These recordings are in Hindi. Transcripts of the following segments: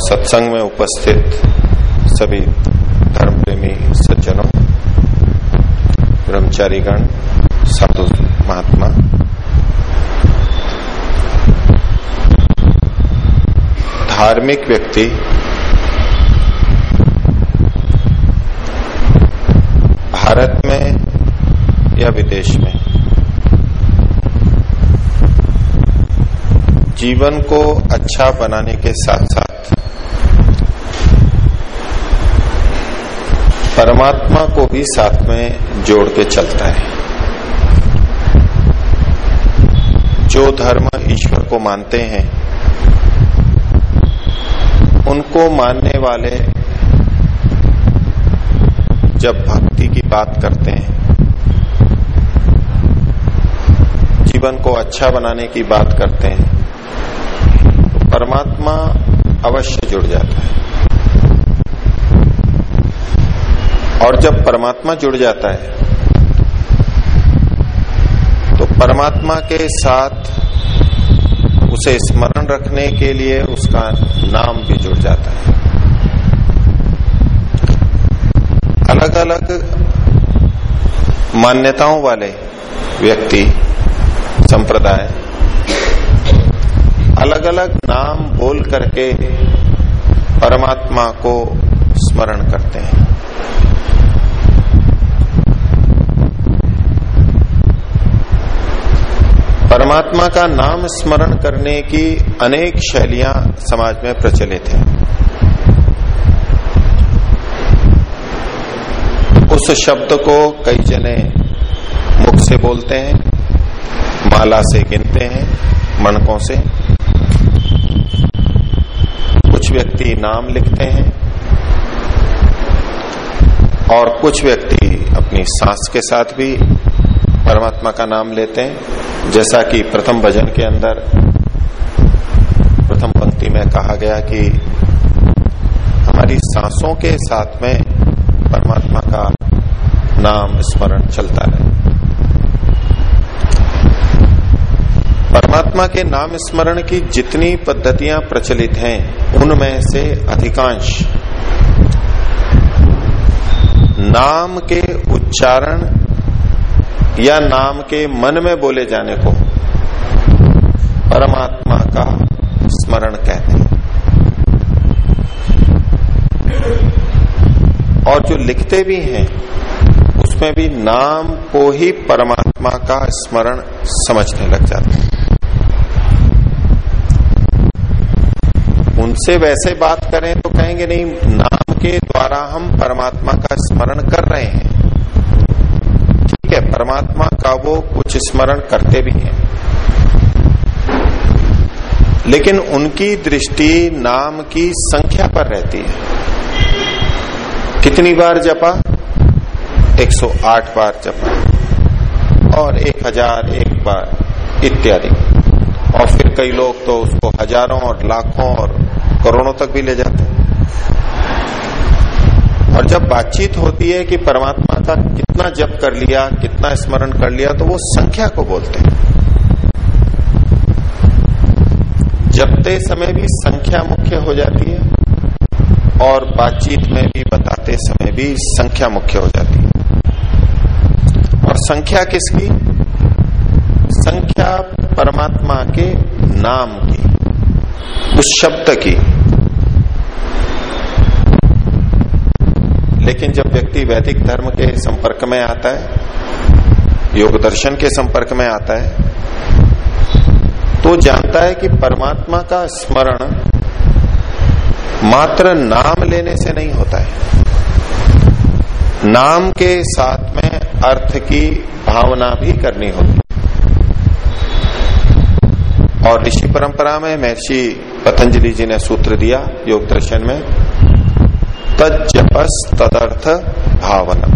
सत्संग में उपस्थित सभी धर्म प्रेमी सज्जनों, ब्रह्मचारीगण, साधु महात्मा, धार्मिक व्यक्ति, भारत में या विदेश में, जीवन को अच्छा बनाने के साथ साथ परमात्मा को भी साथ में जोड़ के चलता है। जो धर्म ईश्वर को मानते हैं, उनको मानने वाले जब भक्ति की बात करते हैं, जीवन को अच्छा बनाने की बात करते हैं तो परमात्मा अवश्य जुड़ जाता है। और जब परमात्मा जुड़ जाता है तो परमात्मा के साथ उसे स्मरण रखने के लिए उसका नाम भी जुड़ जाता है। अलग अलग मान्यताओं वाले व्यक्ति, संप्रदाय अलग अलग नाम बोल करके परमात्मा को स्मरण करते हैं। परमात्मा का नाम स्मरण करने की अनेक शैलियाँ समाज में प्रचलित हैं। उस शब्द को कई जने मुख से बोलते हैं, माला से गिनते हैं, मणकों से। कुछ व्यक्ति नाम लिखते हैं और कुछ व्यक्ति अपनी सांस के साथ भी परमात्मा का नाम लेते हैं। जैसा कि प्रथम भजन के अंदर प्रथम पंक्ति में कहा गया कि हमारी सांसों के साथ में परमात्मा का नाम स्मरण चलता है। परमात्मा के नाम स्मरण की जितनी पद्धतियाँ प्रचलित हैं, उनमें से अधिकांश नाम के उच्चारण या नाम के मन में बोले जाने को। परमात्मा का स्मरण कहते हैं। और जो लिखते भी हैं, उसमें भी नाम को ही परमात्मा का स्मरण समझने लग जाते हैं। उनसे वैसे बात करें तो कहेंगे, नहीं, नाम के द्वारा हम परमात्मा का स्मरण कर रहे हैं। परमात्मा का वो कुछ स्मरण करते भी हैं। लेकिन उनकी दृष्टि नाम की संख्या पर रहती है। कितनी बार जपा? 108 बार जपा और 1001 बार, इत्यादि। और फिर कई लोग तो उसको हज़ारों और लाखों और करोड़ों तक भी ले जाते हैं। और जब बातचीत होती है कि परमात्मा का कितना जप कर लिया, कितना स्मरण कर लिया तो वो संख्या को बोलते हैं। जपते समय भी संख्या मुख्य हो जाती है और बातचीत में भी, बताते समय भी संख्या मुख्य हो जाती है। और संख्या किसकी? संख्या परमात्मा के नाम की, उस शब्द की। लेकिन जब व्यक्ति वैदिक धर्म के संपर्क में आता है, योग दर्शन के संपर्क में आता है तो जानता है कि परमात्मा का स्मरण मात्र नाम लेने से नहीं होता है। नाम के साथ में अर्थ की भावना भी करनी होती है। और ऋषि परंपरा में महर्षि पतंजलि जी ने सूत्र दिया, योग दर्शन में तजपस तदर्थ भावना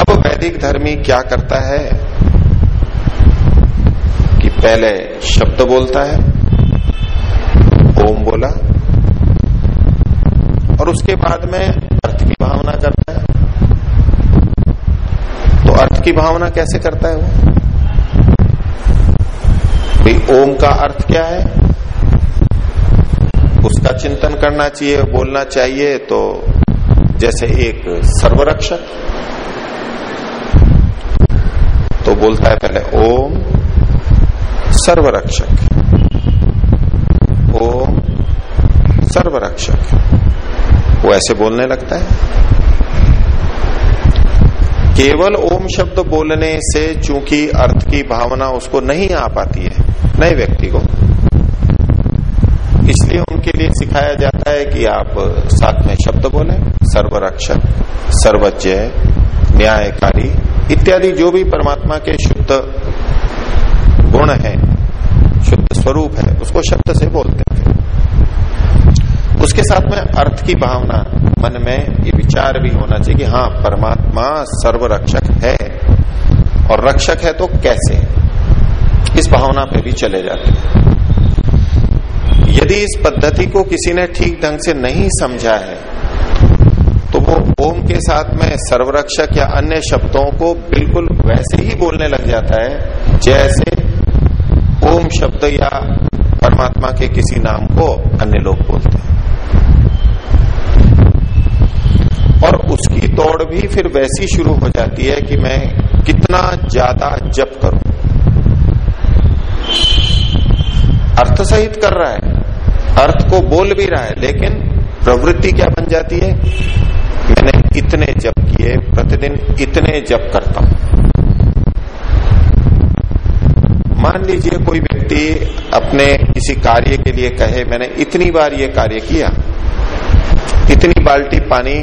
अब वैदिक धर्मी क्या करता है कि पहले शब्द बोलता है, ओम बोला, और उसके बाद में अर्थ की भावना करता है। तो अर्थ की भावना कैसे करता है वो? भाई, ओम का अर्थ क्या है? चिंतन करना चाहिए, बोलना चाहिए तो जैसे एक सर्वरक्षक तो बोलता है पहले, ओम सर्वरक्षक ओम सर्वरक्षक। वो ऐसे बोलने लगता है। केवल ओम शब्द बोलने से चूँकि अर्थ की भावना उसको नहीं आ पाती है, नए व्यक्ति को। इसलिए उनके लिए सिखाया जाता है कि आप साथ में शब्द बोले, सर्वरक्षक, सर्वज्ञ, न्यायकारी इत्यादि जो भी परमात्मा के शुद्ध गुण है, शुद्ध स्वरूप है, उसको शब्द से बोलते हैं। उसके साथ में अर्थ की भावना मन में ये विचार भी होना चाहिए कि हाँ परमात्मा सर्वरक्षक है। और रक्षक है तो कैसे? इस भावना पे भी चले जाते हैं। यदि इस पद्धति को किसी ने ठीक ढंग से नहीं समझा है तो वो ओम के साथ में सर्वरक्षक या अन्य शब्दों को बिल्कुल वैसे ही बोलने लग जाता है, जैसे ओम शब्द या परमात्मा के किसी नाम को अन्य लोग बोलते हैं। और उसकी दौड़ भी फिर वैसी शुरू हो जाती है कि मैं कितना ज़्यादा जप करूँ। अर्थ सहित कर रहा है। अर्थ को बोल भी रहा है, लेकिन प्रवृत्ति क्या बन जाती है? मैंने इतने जप किए, प्रतिदिन इतने जप करता हूँ। मान लीजिए कोई व्यक्ति अपने किसी कार्य के लिए कहे, मैंने इतनी बार ये कार्य किया, इतनी बाल्टी पानी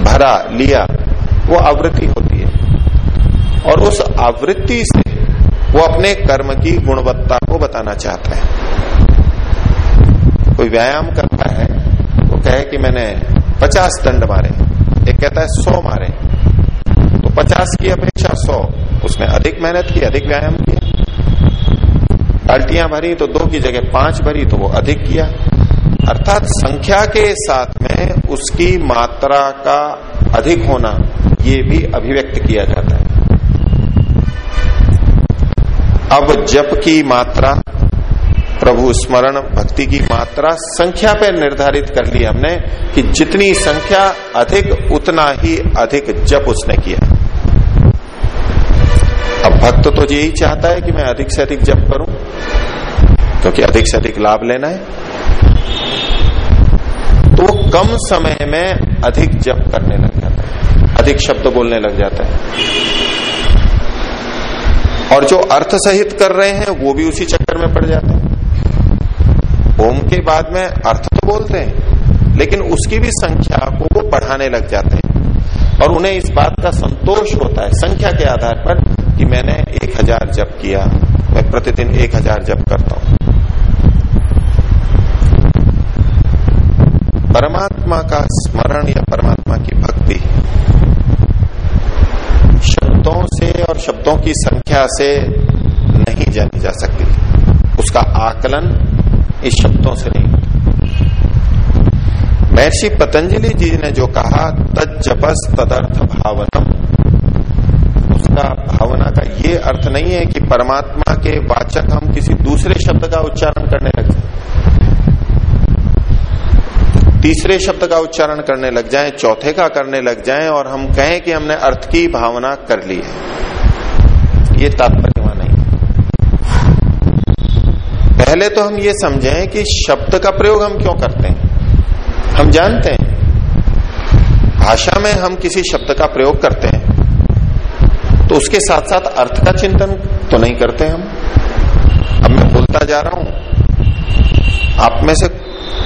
भरा, लिया, वो आवृत्ति होती है। और उस आवृत्ति से वो अपने कर्म की गुणवत्ता को बताना चाहता है। व्यायाम करता है, वो कहे कि मैंने पचास दंड मारे। एक कहता है, सौ मारे। तो पचास की अपेक्षा सौ, उसने अधिक मेहनत की, अधिक व्यायाम किया। बाल्टियाँ भरी तो दो की जगह पाँच भरी तो वो अधिक किया। अर्थात संख्या के साथ में उसकी मात्रा का अधिक होना, ये भी अभिव्यक्त किया जाता है। अब जप की मात्रा प्रभु स्मरण भक्ति की मात्रा संख्या पे निर्धारित कर ली हमने कि जितनी संख्या अधिक, उतना ही अधिक जप उसने किया। अब भक्त तो यही चाहता है कि मैं अधिक से अधिक जप करूँ, क्योंकि तो अधिक से अधिक लाभ लेना है। तो वो कम समय में अधिक जप करने लग जाता है, अधिक शब्द बोलने लग जाता है। और जो अर्थ सहित कर रहे हैं, वो भी उसी चक्कर में पड़ जाते हैं। ओम के बाद में अर्थ तो बोलते हैं, लेकिन उसकी भी संख्या को वो बढ़ाने लग जाते हैं। और उन्हें इस बात का संतोष होता है, संख्या के आधार पर कि मैंने एक हज़ार जप किया, मैं प्रतिदिन एक हज़ार जप करता हूँ। परमात्मा का स्मरण या परमात्मा की भक्ति, शब्दों से और शब्दों की संख्या से नहीं जानी जा सकती। उसका आकलन इस शब्दों से नहीं महर्षि पतंजलि जी ने जो कहा तद जपस तदर्थ भावनम। उसका भावना का ये अर्थ नहीं है कि परमात्मा के वाचक हम किसी दूसरे शब्द का उच्चारण करने लग जाए। तीसरे शब्द का उच्चारण करने लग जाए, चौथे का करने लग जाए और हम कहें कि हमने अर्थ की भावना कर ली है। ये तात्पर्य वहाँ नहीं पहले तो हम ये समझें कि शब्द का प्रयोग हम क्यों करते हैं? हम जानते हैं। भाषा में हम किसी शब्द का प्रयोग करते हैं। तो उसके साथ साथ अर्थ का चिंतन तो नहीं करते हम। अब मैं बोलता जा रहा हूँ। आप में से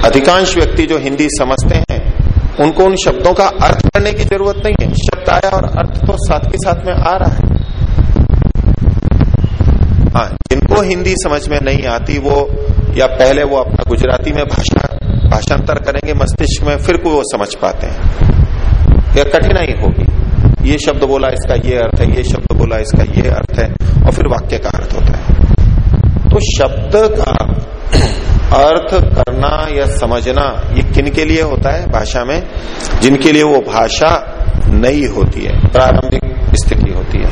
अधिकांश व्यक्ति जो हिंदी समझते हैं, उनको उन शब्दों का अर्थ करने की ज़रूरत नहीं है। शब्द आया और अर्थ तो साथ के साथ में आ रहा है। हाँ हिंदी समझ में नहीं आती, वो या पहले वो अपना गुजराती में भाषा, भाषांतर करेंगे, मस्तिष्क में फिर को वो समझ पाते हैं। या कठिनाई होगी। ये शब्द बोला, इसका ये अर्थ है, ये शब्द बोला, इसका ये अर्थ है, और फिर वाक्य का अर्थ होता है। तो शब्द का अर्थ करना या समझना, ये किन के लिए होता है? भाषा में। जिनके लिए वो भाषा नई होती है, प्रारंभिक स्थिति होती है।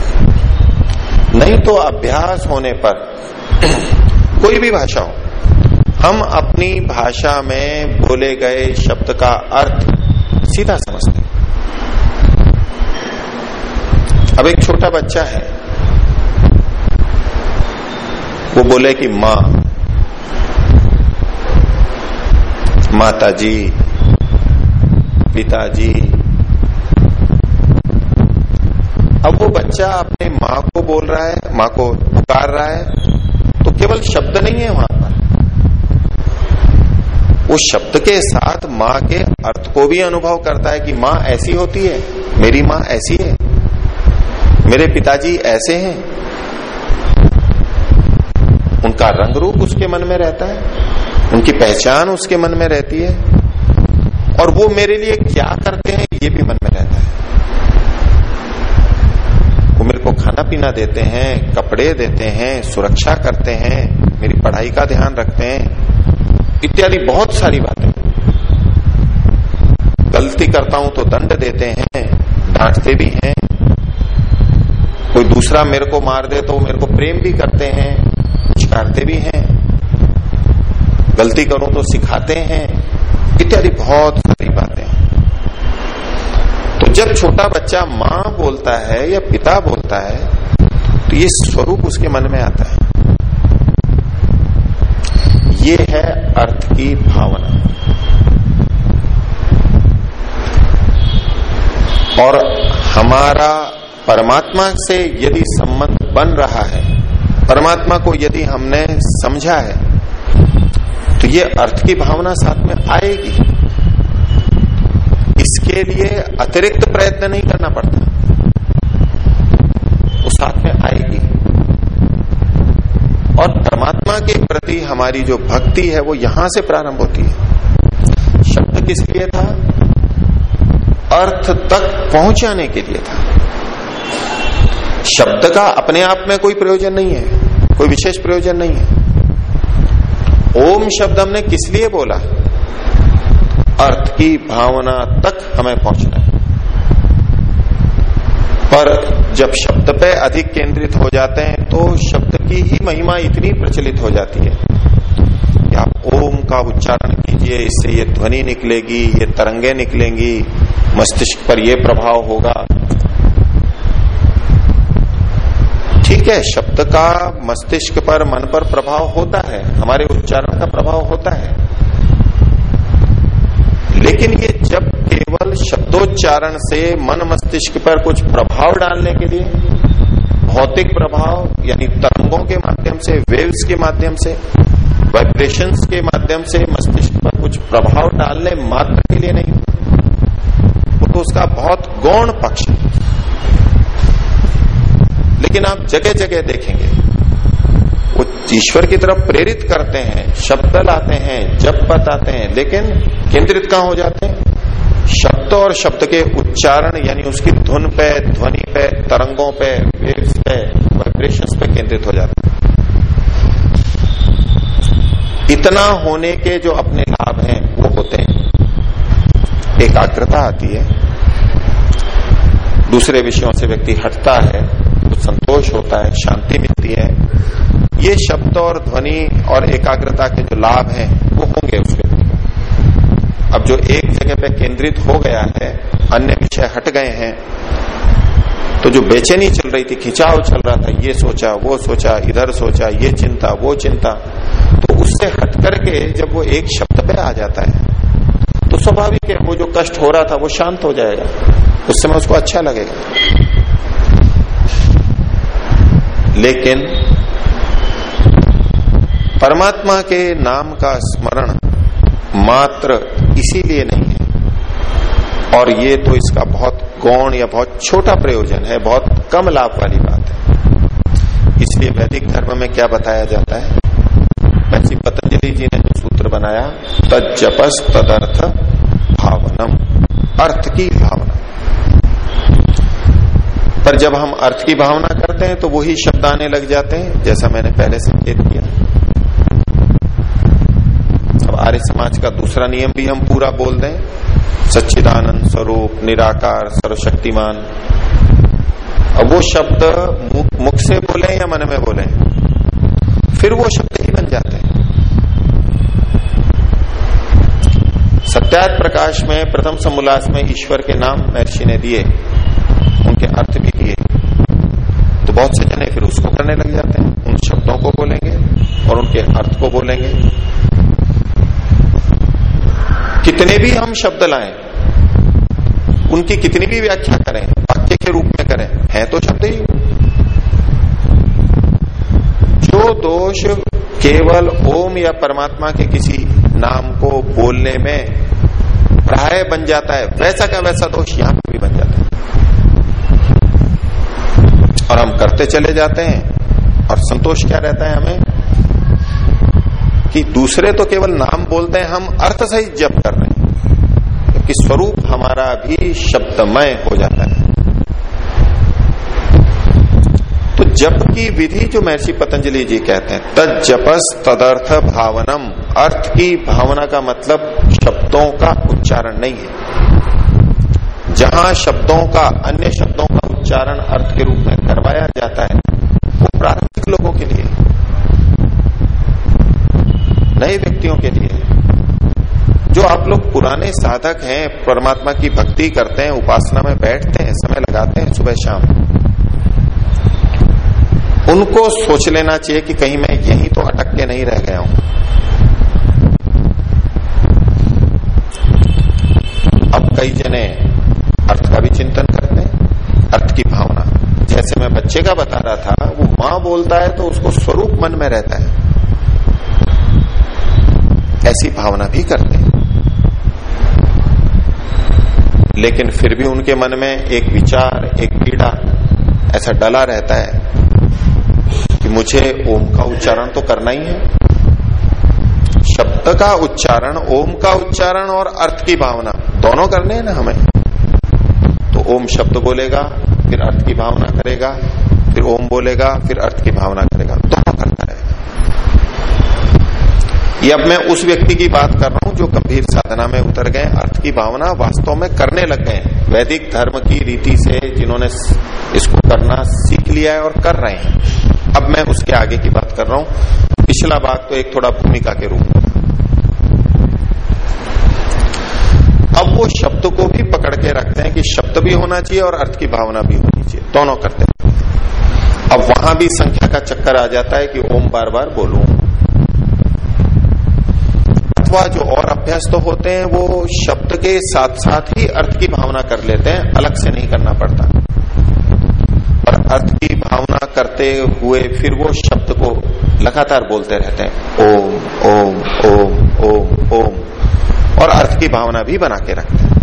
नहीं तो अभ्यास होने पर कोई भी भाषा हो, हम अपनी भाषा में बोले गए शब्द का अर्थ सीधा समझते हैं। अब एक छोटा बच्चा है, वो बोले कि माँ माता जी पिताजी। अब वो बच्चा अपने माँ को बोल रहा है, माँ को पुकार रहा है केवल शब्द नहीं है वहाँ पर। उस शब्द के साथ माँ के अर्थ को भी अनुभव करता है कि माँ ऐसी होती है, मेरी माँ ऐसी है, मेरे पिताजी ऐसे हैं। उनका रंग रूप उसके मन में रहता है, उनकी पहचान उसके मन में रहती है, और वो मेरे लिए क्या करते हैं ये भी मन में रहता है वो मेरे को खाना पीना देते हैं, कपड़े देते हैं, सुरक्षा करते हैं, मेरी पढ़ाई का ध्यान रखते हैं, इत्यादि बहुत सारी बातें। गलती करता हूँ तो दंड देते हैं, डांटते भी हैं। कोई दूसरा मेरे को मार दे तो मेरे को प्रेम भी करते हैं पुचकारते भी हैं। गलती करूँ तो सिखाते हैं, इत्यादि बहुत सारी बातें। जब छोटा बच्चा माँ बोलता है या पिता बोलता है तो ये स्वरूप उसके मन में आता है। ये है अर्थ की भावना। और हमारा परमात्मा से यदि संबंध बन रहा है, परमात्मा को यदि हमने समझा है तो ये अर्थ की भावना साथ में आएगी। इसके लिए अतिरिक्त प्रयत्न नहीं करना पड़ता। वो साथ में आएगी। और परमात्मा के प्रति हमारी जो भक्ति है, वो यहाँ से प्रारंभ होती है। शब्द किस लिए था? अर्थ तक पहुँचाने के लिए था। शब्द का अपने आप में कोई प्रयोजन नहीं है, कोई विशेष प्रयोजन नहीं है। ओम शब्द हमने किस लिए बोला? अर्थ की भावना तक हमें पहुँचना है। पर जब शब्द पे अधिक केंद्रित हो जाते हैं तो शब्द की ही महिमा इतनी प्रचलित हो जाती है कि आप ओम का उच्चारण कीजिए, इससे ये ध्वनि निकलेगी, ये तरंगे निकलेंगी, मस्तिष्क पर ये प्रभाव होगा। ठीक है, शब्द का मस्तिष्क पर, मन पर प्रभाव होता है, हमारे उच्चारण का प्रभाव होता है। लेकिन ये जब केवल शब्दोच्चारण से मन मस्तिष्क पर कुछ प्रभाव डालने के लिए, भौतिक प्रभाव, यानी तरंगों के माध्यम से वेव्स के माध्यम से वाइब्रेशंस के माध्यम से मस्तिष्क पर कुछ प्रभाव डालने मात्र के लिए नहीं तो उसका बहुत गौण पक्ष लेकिन आप जगह जगह देखेंगे ईश्वर की तरफ़ प्रेरित करते हैं, शब्द लाते हैं जब बताते हैं, लेकिन केंद्रित कहा हो जाते हैं? शब्द और शब्द के उच्चारण, यानी उसकी धुन पे, ध्वनि पे, तरंगों पे वेव्स पे वाइब्रेशंस पे केंद्रित हो जाते हैं। इतना होने के जो अपने लाभ हैं, वो होते हैं। एकाग्रता आती है। दूसरे विषयों से व्यक्ति हटता है। कुछ संतोष होता है, शांति मिलती है। ये शब्द और ध्वनि और एकाग्रता के जो लाभ हैं, वो होंगे उस व्यक्ति को अब जो एक जगह पे केंद्रित हो गया है, अन्य विषय हट गए हैं तो जो बेचैनी चल रही थी, खिंचाव चल रहा था, ये सोचा, वो सोचा, इधर सोचा, ये चिंता, वो चिंता तो उससे हट करके जब वो एक शब्द पे आ जाता है तो स्वाभाविक है, वो जो कष्ट हो रहा था, वो शांत हो जाएगा। उस समय उसको अच्छा लगेगा। लेकिन परमात्मा के नाम का स्मरण मात्र इसीलिए नहीं है। और ये तो इसका बहुत गौण या बहुत छोटा प्रयोजन है, बहुत कम लाभ वाली बात है। इसलिए वैदिक धर्म में क्या बताया जाता है? वैसे पतंजलि जी ने जो सूत्र बनाया तद तजपस तदर्थ भावनम, अर्थ की भावना। पर जब हम अर्थ की भावना करते हैं तो वही शब्द आने लग जाते हैं, जैसा मैंने पहले संकेत किया। अब आर्य समाज का दूसरा नियम भी हम पूरा बोल दें। सच्चिदानंद स्वरूप, निराकार, सर्वशक्तिमान। अब वो शब्द मुख से बोले या मन में बोले? फिर वो शब्द ही बन जाते हैं। सत्यात प्रकाश में, प्रथम समोल्लास में ईश्वर के नाम महर्षि ने दिए। उनके अर्थ भी किए तो बहुत से जने फिर उसको करने लग जाते हैं। उन शब्दों को बोलेंगे और उनके अर्थ को बोलेंगे। कितने भी हम शब्द लाएँ, उनकी कितनी भी व्याख्या करें, वाक्य के रूप में करें, है तो शब्द ही। जो दोष केवल ओम या परमात्मा के किसी नाम को बोलने में प्राय बन जाता है, वैसा का वैसा दोष यहाँ पर भी बन जाता है। और हम करते चले जाते हैं। और संतोष क्या रहता है हमें? कि दूसरे तो केवल नाम बोलते हैं, हम अर्थ सहित जप कर रहे हैं। क्योंकि स्वरूप हमारा भी शब्दमय हो जाता है। तो जप की विधि जो महर्षि पतंजलि जी कहते हैं, तद जपस तदर्थ भावनम। अर्थ की भावना का मतलब शब्दों का उच्चारण नहीं है। जहाँ शब्दों का, अन्य शब्दों का उच्चारण अर्थ के रूप में करवाया जाता है, वो प्रारंभिक लोगों के लिए, नए व्यक्तियों के लिए, जो आप लोग पुराने साधक हैं, परमात्मा की भक्ति करते हैं, उपासना में बैठते हैं, समय लगाते हैं सुबह शाम, उनको सोच लेना चाहिए कि कहीं मैं यहीं तो अटक के नहीं रह गया हूँ। अब कई जने अर्थ का भी चिंतन करते हैं, अर्थ की भावना जैसे मैं बच्चे का बता रहा था, वो माँ बोलता है तो उसको स्वरूप मन में रहता है। ऐसी भावना भी करते हैं। लेकिन फिर भी उनके मन में एक विचार, एक पीड़ा, ऐसा डला रहता है कि मुझे ओम का उच्चारण तो करना ही है। शब्द का उच्चारण, ओम का उच्चारण और अर्थ की भावना, दोनों करने हैं ना हमें? ओम शब्द बोलेगा, फिर अर्थ की भावना करेगा, फिर ओम बोलेगा, फिर अर्थ की भावना करेगा। दोनों करता रहेगा ये अब मैं उस व्यक्ति की बात कर रहा हूँ जो गंभीर साधना में उतर गए, अर्थ की भावना वास्तव में करने लग गए वैदिक धर्म की रीति से जिन्होंने इसको करना सीख लिया है और कर रहे हैं। अब मैं उसके आगे की बात कर रहा हूँ। पिछला बात तो एक थोड़ा भूमिका के रूप में। अब वो शब्द को भी पकड़ के रखते हैं कि शब्द भी होना चाहिए और अर्थ की भावना भी होनी चाहिए। दोनों करते हैं। अब वहाँ भी संख्या का चक्कर आ जाता है कि ओम बार बार बोलू। अथवा जो और अभ्यास तो होते हैं, वो शब्द के साथ साथ ही अर्थ की भावना कर लेते हैं, अलग से नहीं करना पड़ता। और अर्थ की भावना करते हुए फिर वो शब्द को लगातार बोलते रहते हैं। ओम ओम ओम ओम ओम। और अर्थ की भावना भी बना के रखते हैं।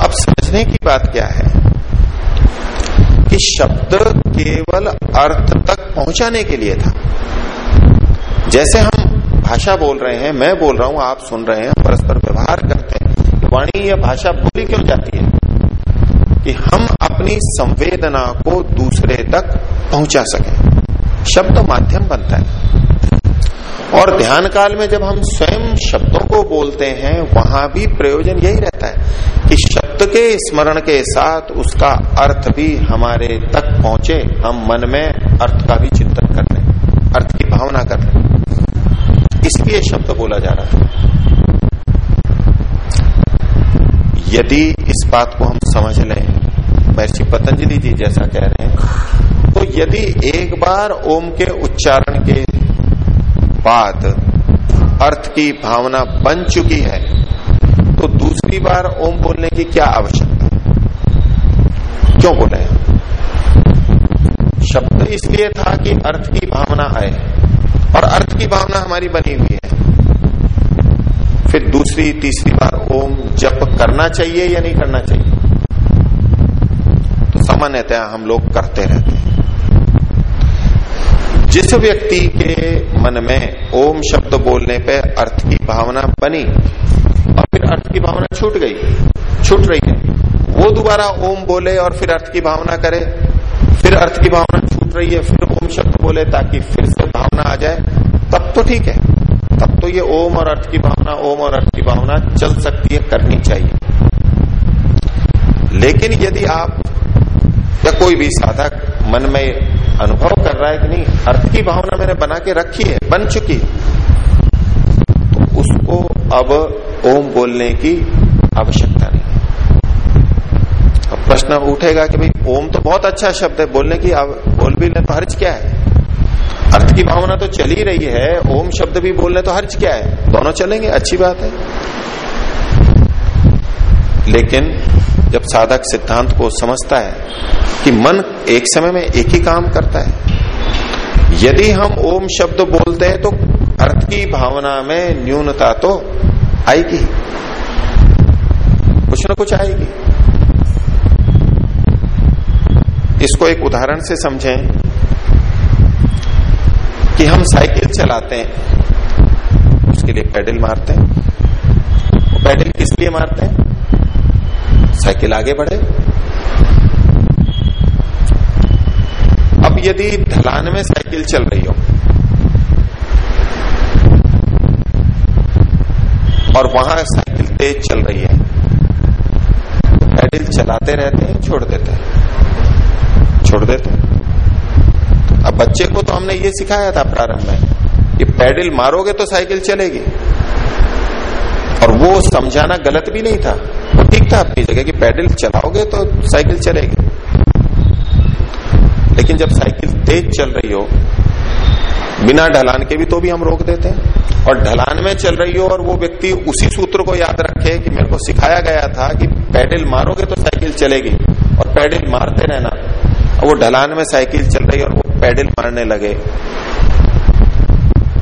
अब समझने की बात क्या है? कि शब्द केवल अर्थ तक पहुँचाने के लिए था। जैसे हम भाषा बोल रहे हैं, मैं बोल रहा हूँ, आप सुन रहे हैं, परस्पर व्यवहार करते हैं वाणी या भाषा बोली क्यों जाती है? कि हम अपनी संवेदना को दूसरे तक पहुँचा सकें। शब्द माध्यम बनता है। और ध्यान काल में जब हम स्वयं शब्दों को बोलते हैं, वहाँ भी प्रयोजन यही रहता है कि शब्द के स्मरण के साथ उसका अर्थ भी हमारे तक पहुँचे, हम मन में अर्थ का भी चिंतन कर लें, अर्थ की भावना कर लें। इसलिए शब्द बोला जा रहा है। यदि इस बात को हम समझ लें, महर्षि पतंजलि जी जैसा कह रहे हैं तो यदि एक बार ओम के उच्चारण के बाद अर्थ की भावना बन चुकी है तो दूसरी बार ओम बोलने की क्या आवश्यकता है? क्यों बोले? शब्द इसलिए था कि अर्थ की भावना आए, और अर्थ की भावना हमारी बनी हुई है। फिर दूसरी, तीसरी बार ओम जप करना चाहिए या नहीं करना चाहिए? तो सामान्यतः हम लोग करते रहते हैं। जिस व्यक्ति के मन में ओम शब्द बोलने पे अर्थ की भावना बनी, और फिर अर्थ की भावना छूट गई, छूट रही है, वो दोबारा ओम बोले और फिर अर्थ की भावना करे, फिर अर्थ की भावना छूट रही है, फिर ओम शब्द बोले ताकि फिर से भावना आ जाए, तब तो ठीक है, तब तो ये ओम और अर्थ की भावना, ओम और अर्थ की भावना चल सकती है, करनी चाहिए। लेकिन यदि आप या कोई भी साधक मन में अनुभव कर रहा है कि नहीं? अर्थ की भावना मैंने बना के रखी है, बन चुकी है। तो उसको अब ओम बोलने की आवश्यकता नहीं अब प्रश्न उठेगा कि भाई, ओम तो बहुत अच्छा शब्द है, बोलने की बोल भी ले तो हर्ज क्या है? अर्थ की भावना तो चल ही रही है, ओम शब्द भी बोलने तो हर्ज क्या है? दोनों चलेंगे, अच्छी बात है। लेकिन जब साधक सिद्धांत को समझता है कि मन एक समय में एक ही काम करता है। यदि हम ओम शब्द बोलते हैं तो अर्थ की भावना में न्यूनता तो आएगी। कुछ ना कुछ आएगी। इसको एक उदाहरण से समझें कि हम साइकिल चलाते हैं, उसके लिए पैडल मारते हैं। पैडल किस लिए मारते हैं? साइकिल आगे बढ़े। अब यदि ढलान में साइकिल चल रही हो, और वहाँ साइकिल तेज चल रही है तो पैडल चलाते रहते हैं, छोड़ देते हैं। छोड़ देते हैं। अब बच्चे को तो हमने ये सिखाया था प्रारंभ में कि पैडल मारोगे तो साइकिल चलेगी। और वो समझाना गलत भी नहीं था। ठीक था अपनी जगह कि पैडल चलाओगे तो साइकिल चलेगी। लेकिन जब साइकिल तेज चल रही हो, बिना ढलान के भी तो भी हम रोक देते हैं। और ढलान में चल रही हो और वो व्यक्ति उसी सूत्र को याद रखे कि मेरे को सिखाया गया था कि पैडल मारोगे तो साइकिल चलेगी, और पैडल मारते रहना। और वो ढलान में साइकिल चल रही और वो पैडल मारने लगे।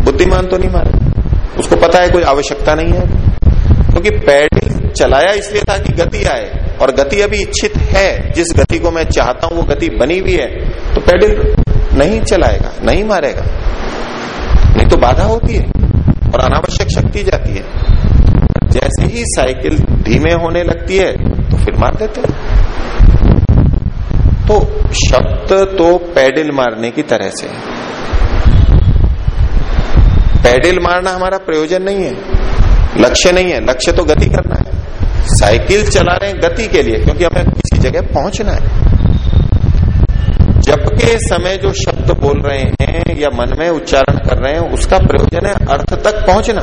बुद्धिमान तो नहीं मारे। उसको पता है कोई आवश्यकता नहीं है। क्योंकि पैडल चलाया इसलिए था कि गति आए। और गति अभी इच्छित है। जिस गति को मैं चाहता हूँ, वो गति बनी हुई है तो पैडल नहीं चलाएगा, नहीं मारेगा। नहीं तो बाधा होती है और अनावश्यक शक्ति जाती है। जैसे ही साइकिल धीमे होने लगती है तो फिर मार देते हैं। तो शब्द तो पैडल मारने की तरह से पैडल मारना हमारा प्रयोजन नहीं है। लक्ष्य नहीं है। लक्ष्य तो गति करना है। साइकिल चला रहे हैं गति के लिए, क्योंकि हमें किसी जगह पहुँचना है। जब के समय जो शब्द बोल रहे हैं या मन में उच्चारण कर रहे हैं, उसका प्रयोजन है अर्थ तक पहुँचना।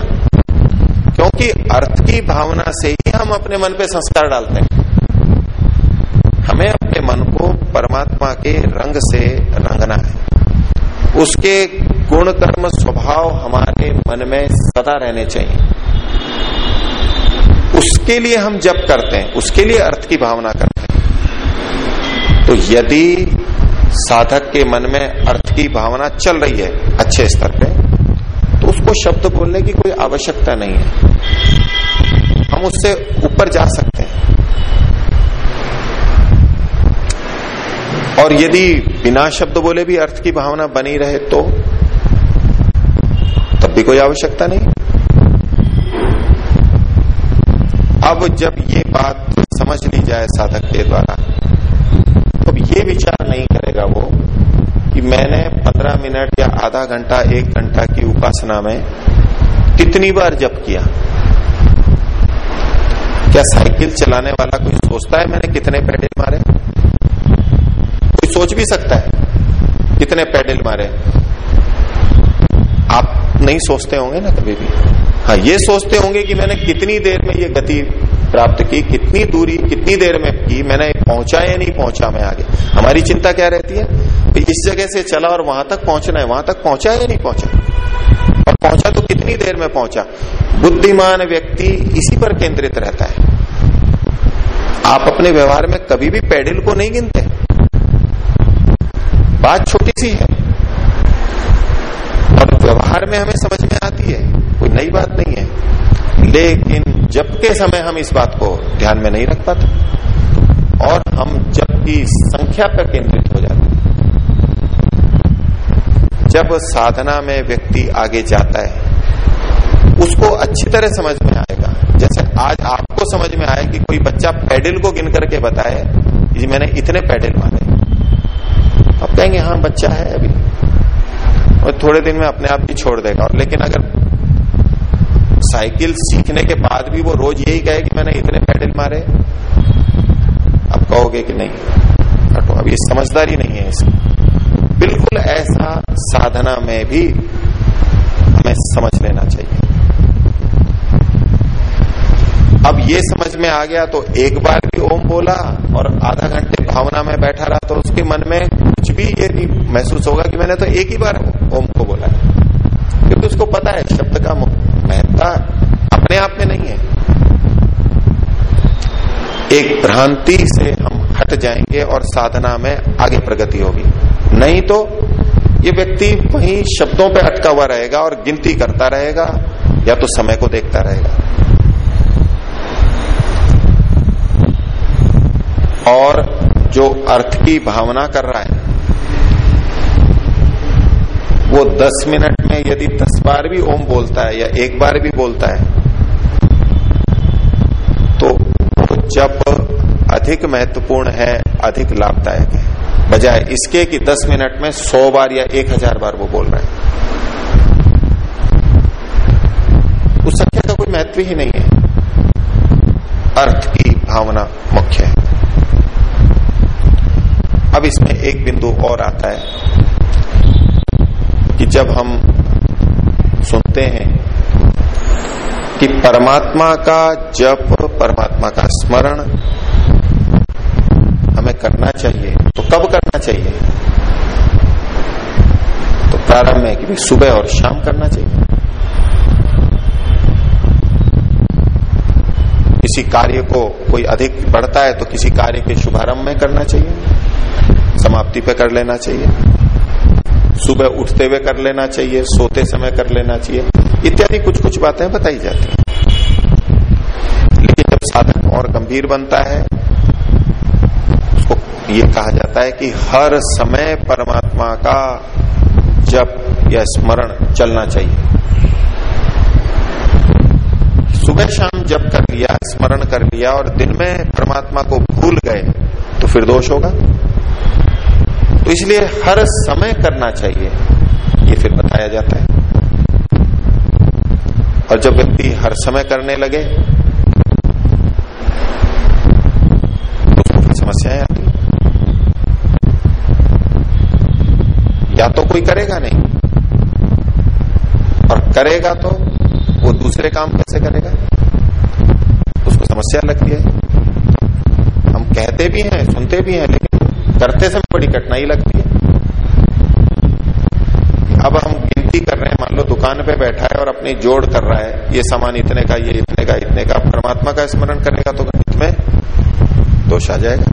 क्योंकि अर्थ की भावना से ही हम अपने मन पे संस्कार डालते हैं। हमें अपने मन को परमात्मा के रंग से रंगना है। उसके गुण कर्म स्वभाव हमारे मन में सदा रहने चाहिए। उसके लिए हम जप करते हैं, उसके लिए अर्थ की भावना करते हैं। तो यदि साधक के मन में अर्थ की भावना चल रही है अच्छे स्तर पे तो उसको शब्द बोलने की कोई आवश्यकता नहीं है। हम उससे ऊपर जा सकते हैं। और यदि बिना शब्द बोले भी अर्थ की भावना बनी रहे तो तब भी कोई आवश्यकता नहीं। अब जब ये बात समझ ली जाए साधक के द्वारा तो ये विचार नहीं करेगा वो कि मैंने पंद्रह मिनट या आधा घंटा, एक घंटा की उपासना में कितनी बार जप किया? क्या साइकिल चलाने वाला कोई सोचता है मैंने कितने पेडल मारे? कोई सोच भी सकता है कितने पैडल मारे? आप नहीं सोचते होंगे ना कभी भी। हाँ ये सोचते होंगे कि मैंने कितनी देर में ये गति प्राप्त की, कितनी दूरी, कितनी देर में की, मैंने पहुँचा या नहीं पहुँचा मैं आगे। हमारी चिंता क्या रहती है? इस जगह से चला और वहाँ तक पहुँचना है, वहाँ तक पहुँचा या नहीं पहुँचा? और पहुँचा तो कितनी देर में पहुँचा? बुद्धिमान व्यक्ति इसी पर केंद्रित रहता है। आप अपने व्यवहार में कभी भी पैडल को नहीं गिनते। बात छोटी सी है। व्यवहार में हमें समझ में आती है, कोई नई बात नहीं है। लेकिन जब के समय हम इस बात को ध्यान में नहीं रख पाते, और हम जब की संख्या पर केंद्रित हो जाते जब साधना में व्यक्ति आगे जाता है, उसको अच्छी तरह समझ में आएगा। जैसे आज आपको समझ में आए कि कोई बच्चा पैडल को गिन करके बताए, कि मैंने इतने पैडल मारे। अब कहेंगे हाँ बच्चा है अभी। और थोड़े दिन में अपने आप ही छोड़ देगा। लेकिन अगर साइकिल सीखने के बाद भी वो रोज यही कहे कि मैंने इतने पैडल मारे अब कहोगे कि नहीं? हटो अब ये समझदारी नहीं है इसकी बिल्कुल ऐसा साधना में भी हमें समझ लेना चाहिए। में आ गया तो एक बार भी ओम बोला और आधा घंटे भावना में बैठा रहा तो उसके मन में कुछ भी ये नहीं महसूस होगा कि मैंने तो एक ही बार ओम को बोला क्योंकि उसको पता है शब्द का महत्ता अपने आप में नहीं है। एक भ्रांति से हम हट जाएँगे और साधना में आगे प्रगति होगी। नहीं तो ये व्यक्ति वही शब्दों पे अटका हुआ रहेगा और गिनती करता रहेगा या तो समय को देखता रहेगा। और जो अर्थ की भावना कर रहा है। वो दस मिनट में यदि दस बार भी ओम बोलता है या एक बार भी बोलता है तो जब अधिक महत्वपूर्ण है, अधिक लाभदायक है। बजाय इसके कि दस मिनट में सौ बार या एक हज़ार बार वो बोल रहा है। उस संख्या का कोई महत्व ही नहीं है। अर्थ की भावना मुख्य है। अब इसमें एक बिंदु और आता है कि जब हम सुनते हैं कि परमात्मा का जप, परमात्मा का स्मरण हमें करना चाहिए तो कब करना चाहिए? तो प्रारंभ में कि सुबह और शाम करना चाहिए। किसी कार्य को कोई अधिक बढ़ता है तो किसी कार्य के शुभारंभ में करना चाहिए। समाप्ति पे कर लेना चाहिए। सुबह उठते हुए कर लेना चाहिए, सोते समय कर लेना चाहिए। इत्यादि कुछ कुछ बातें बताई जाती हैं। लेकिन जब साधन और गंभीर बनता है, उसको ये कहा जाता है कि हर समय परमात्मा का जप या स्मरण चलना चाहिए। सुबह शाम जप कर लिया, स्मरण कर लिया और दिन में परमात्मा को भूल गए तो फिर दोष होगा। तो इसलिए हर समय करना चाहिए, ये फिर बताया जाता है। और जब व्यक्ति हर समय करने लगे समस्याएँ आती या तो कोई करेगा नहीं, और करेगा तो दूसरे काम कैसे करेगा? उसको समस्या लगती है। हम कहते भी हैं, सुनते भी हैं, लेकिन करते समय बड़ी कठिनाई लगती है। अब हम गिनती कर रहे हैं, मान लो दुकान पे बैठा है और अपनी जोड़ कर रहा है, ये सामान इतने का, ये इतने का इतने का परमात्मा का स्मरण करेगा तो गणित में दोष आ जाएगा।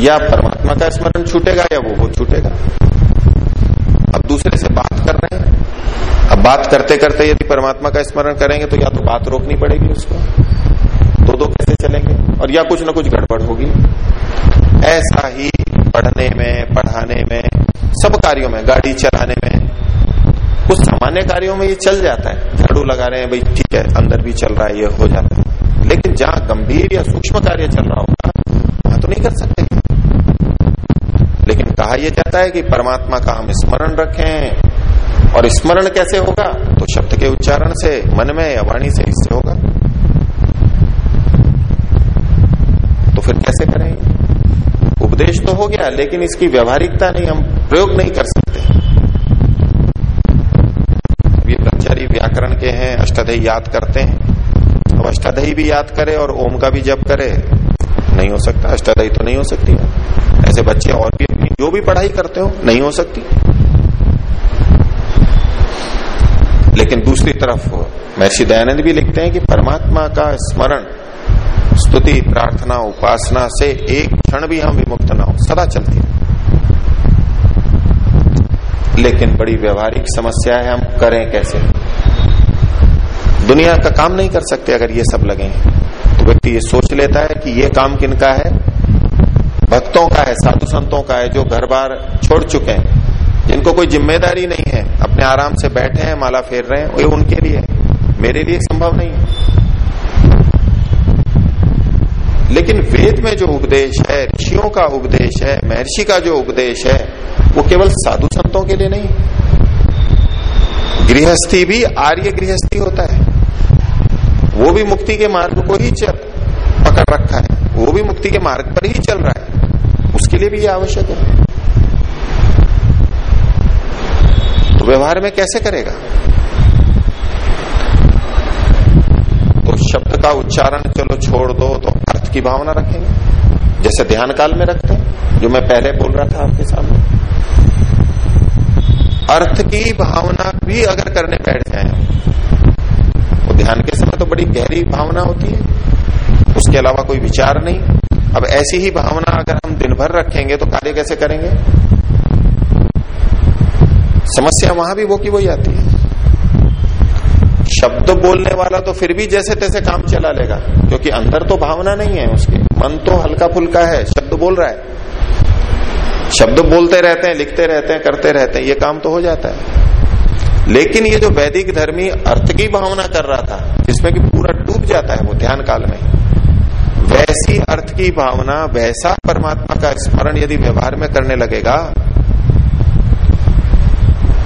या परमात्मा का स्मरण छूटेगा या वो वो छूटेगा। अब दूसरे से बात बात करते करते यदि परमात्मा का स्मरण करेंगे तो या तो बात रोकनी पड़ेगी उसको। दो दो कैसे चलेंगे? और या कुछ ना कुछ गड़बड़ होगी। ऐसा ही पढ़ने में, पढ़ाने में, सब कार्यों में, गाड़ी चलाने में, कुछ सामान्य कार्यों में ये चल जाता है। झाड़ू लगा रहे हैं, भाई ठीक है, अंदर भी चल रहा है, ये हो जाता है। लेकिन जहाँ गंभीर या सूक्ष्म कार्य चल रहा होगा, वहाँ तो नहीं कर सकते। लेकिन कहा यह जाता है कि परमात्मा का हम स्मरण रखें और स्मरण कैसे होगा? तो शब्द के उच्चारण से, मन में या वाणी से इससे होगा। तो फिर कैसे करेंगे उपदेश तो हो गया, लेकिन इसकी व्यवहारिकता नहीं, हम प्रयोग नहीं कर सकते। अब ये ब्रह्मचारी व्याकरण के हैं, अष्टाध्यायी याद करते हैं। अब अष्टाध्यायी भी याद करे और ओम का भी जप करे। नहीं हो सकता, अष्टाध्यायी तो नहीं हो सकती। ऐसे बच्चे और भी जो भी पढ़ाई करते हो, नहीं हो सकती। लेकिन दूसरी तरफ़ महर्षि दयानंद भी लिखते हैं कि परमात्मा का स्मरण, स्तुति, प्रार्थना, उपासना से एक क्षण भी हम विमुक्त ना हो, सदा चलती है लेकिन बड़ी व्यवहारिक समस्या है हम करें कैसे? दुनिया का काम नहीं कर सकते अगर ये सब लगे तो व्यक्ति ये सोच लेता है कि ये काम किनका है? भक्तों का है, साधु संतों का है, जो घर बार छोड़ चुके हैं। जिनको कोई ज़िम्मेदारी नहीं है, अपने आराम से बैठे हैं, माला फेर रहे हैं वो उनके लिए मेरे लिए संभव नहीं है। लेकिन वेद में जो उपदेश है, ऋषियों का उपदेश है, महर्षि का जो उपदेश है, वो केवल साधु संतों के लिए नहीं। गृहस्थी भी आर्य गृहस्थी होता है। वो भी मुक्ति के मार्ग को ही चल, पकड़ रखा है। वो भी मुक्ति के मार्ग पर ही चल रहा है। उसके लिए भी ये आवश्यक है तो व्यवहार में कैसे करेगा? तो शब्द का उच्चारण चलो छोड़ दो तो अर्थ की भावना रखेंगे। जैसे ध्यान काल में रखते हैं, जो मैं पहले बोल रहा था आपके सामने। अर्थ की भावना भी अगर करने बैठ जाए तो ध्यान के समय तो बड़ी गहरी भावना होती है। उसके अलावा कोई विचार नहीं। अब ऐसी ही भावना अगर हम दिन भर रखेंगे तो कार्य कैसे करेंगे? समस्या वहाँ भी वो की वही आती है। शब्द बोलने वाला तो फिर भी जैसे तैसे काम चला लेगा, क्योंकि अंदर तो भावना नहीं है उसके। मन तो हल्का फुल्का है, शब्द बोल रहा है। शब्द बोलते रहते हैं, लिखते रहते हैं, करते रहते हैं, ये काम तो हो जाता है। लेकिन ये जो वैदिक धर्मी अर्थ की भावना कर रहा था, जिसमें कि पूरा डूब जाता है वो ध्यान काल में, वैसी अर्थ की भावना, वैसा परमात्मा का स्मरण यदि व्यवहार में करने लगेगा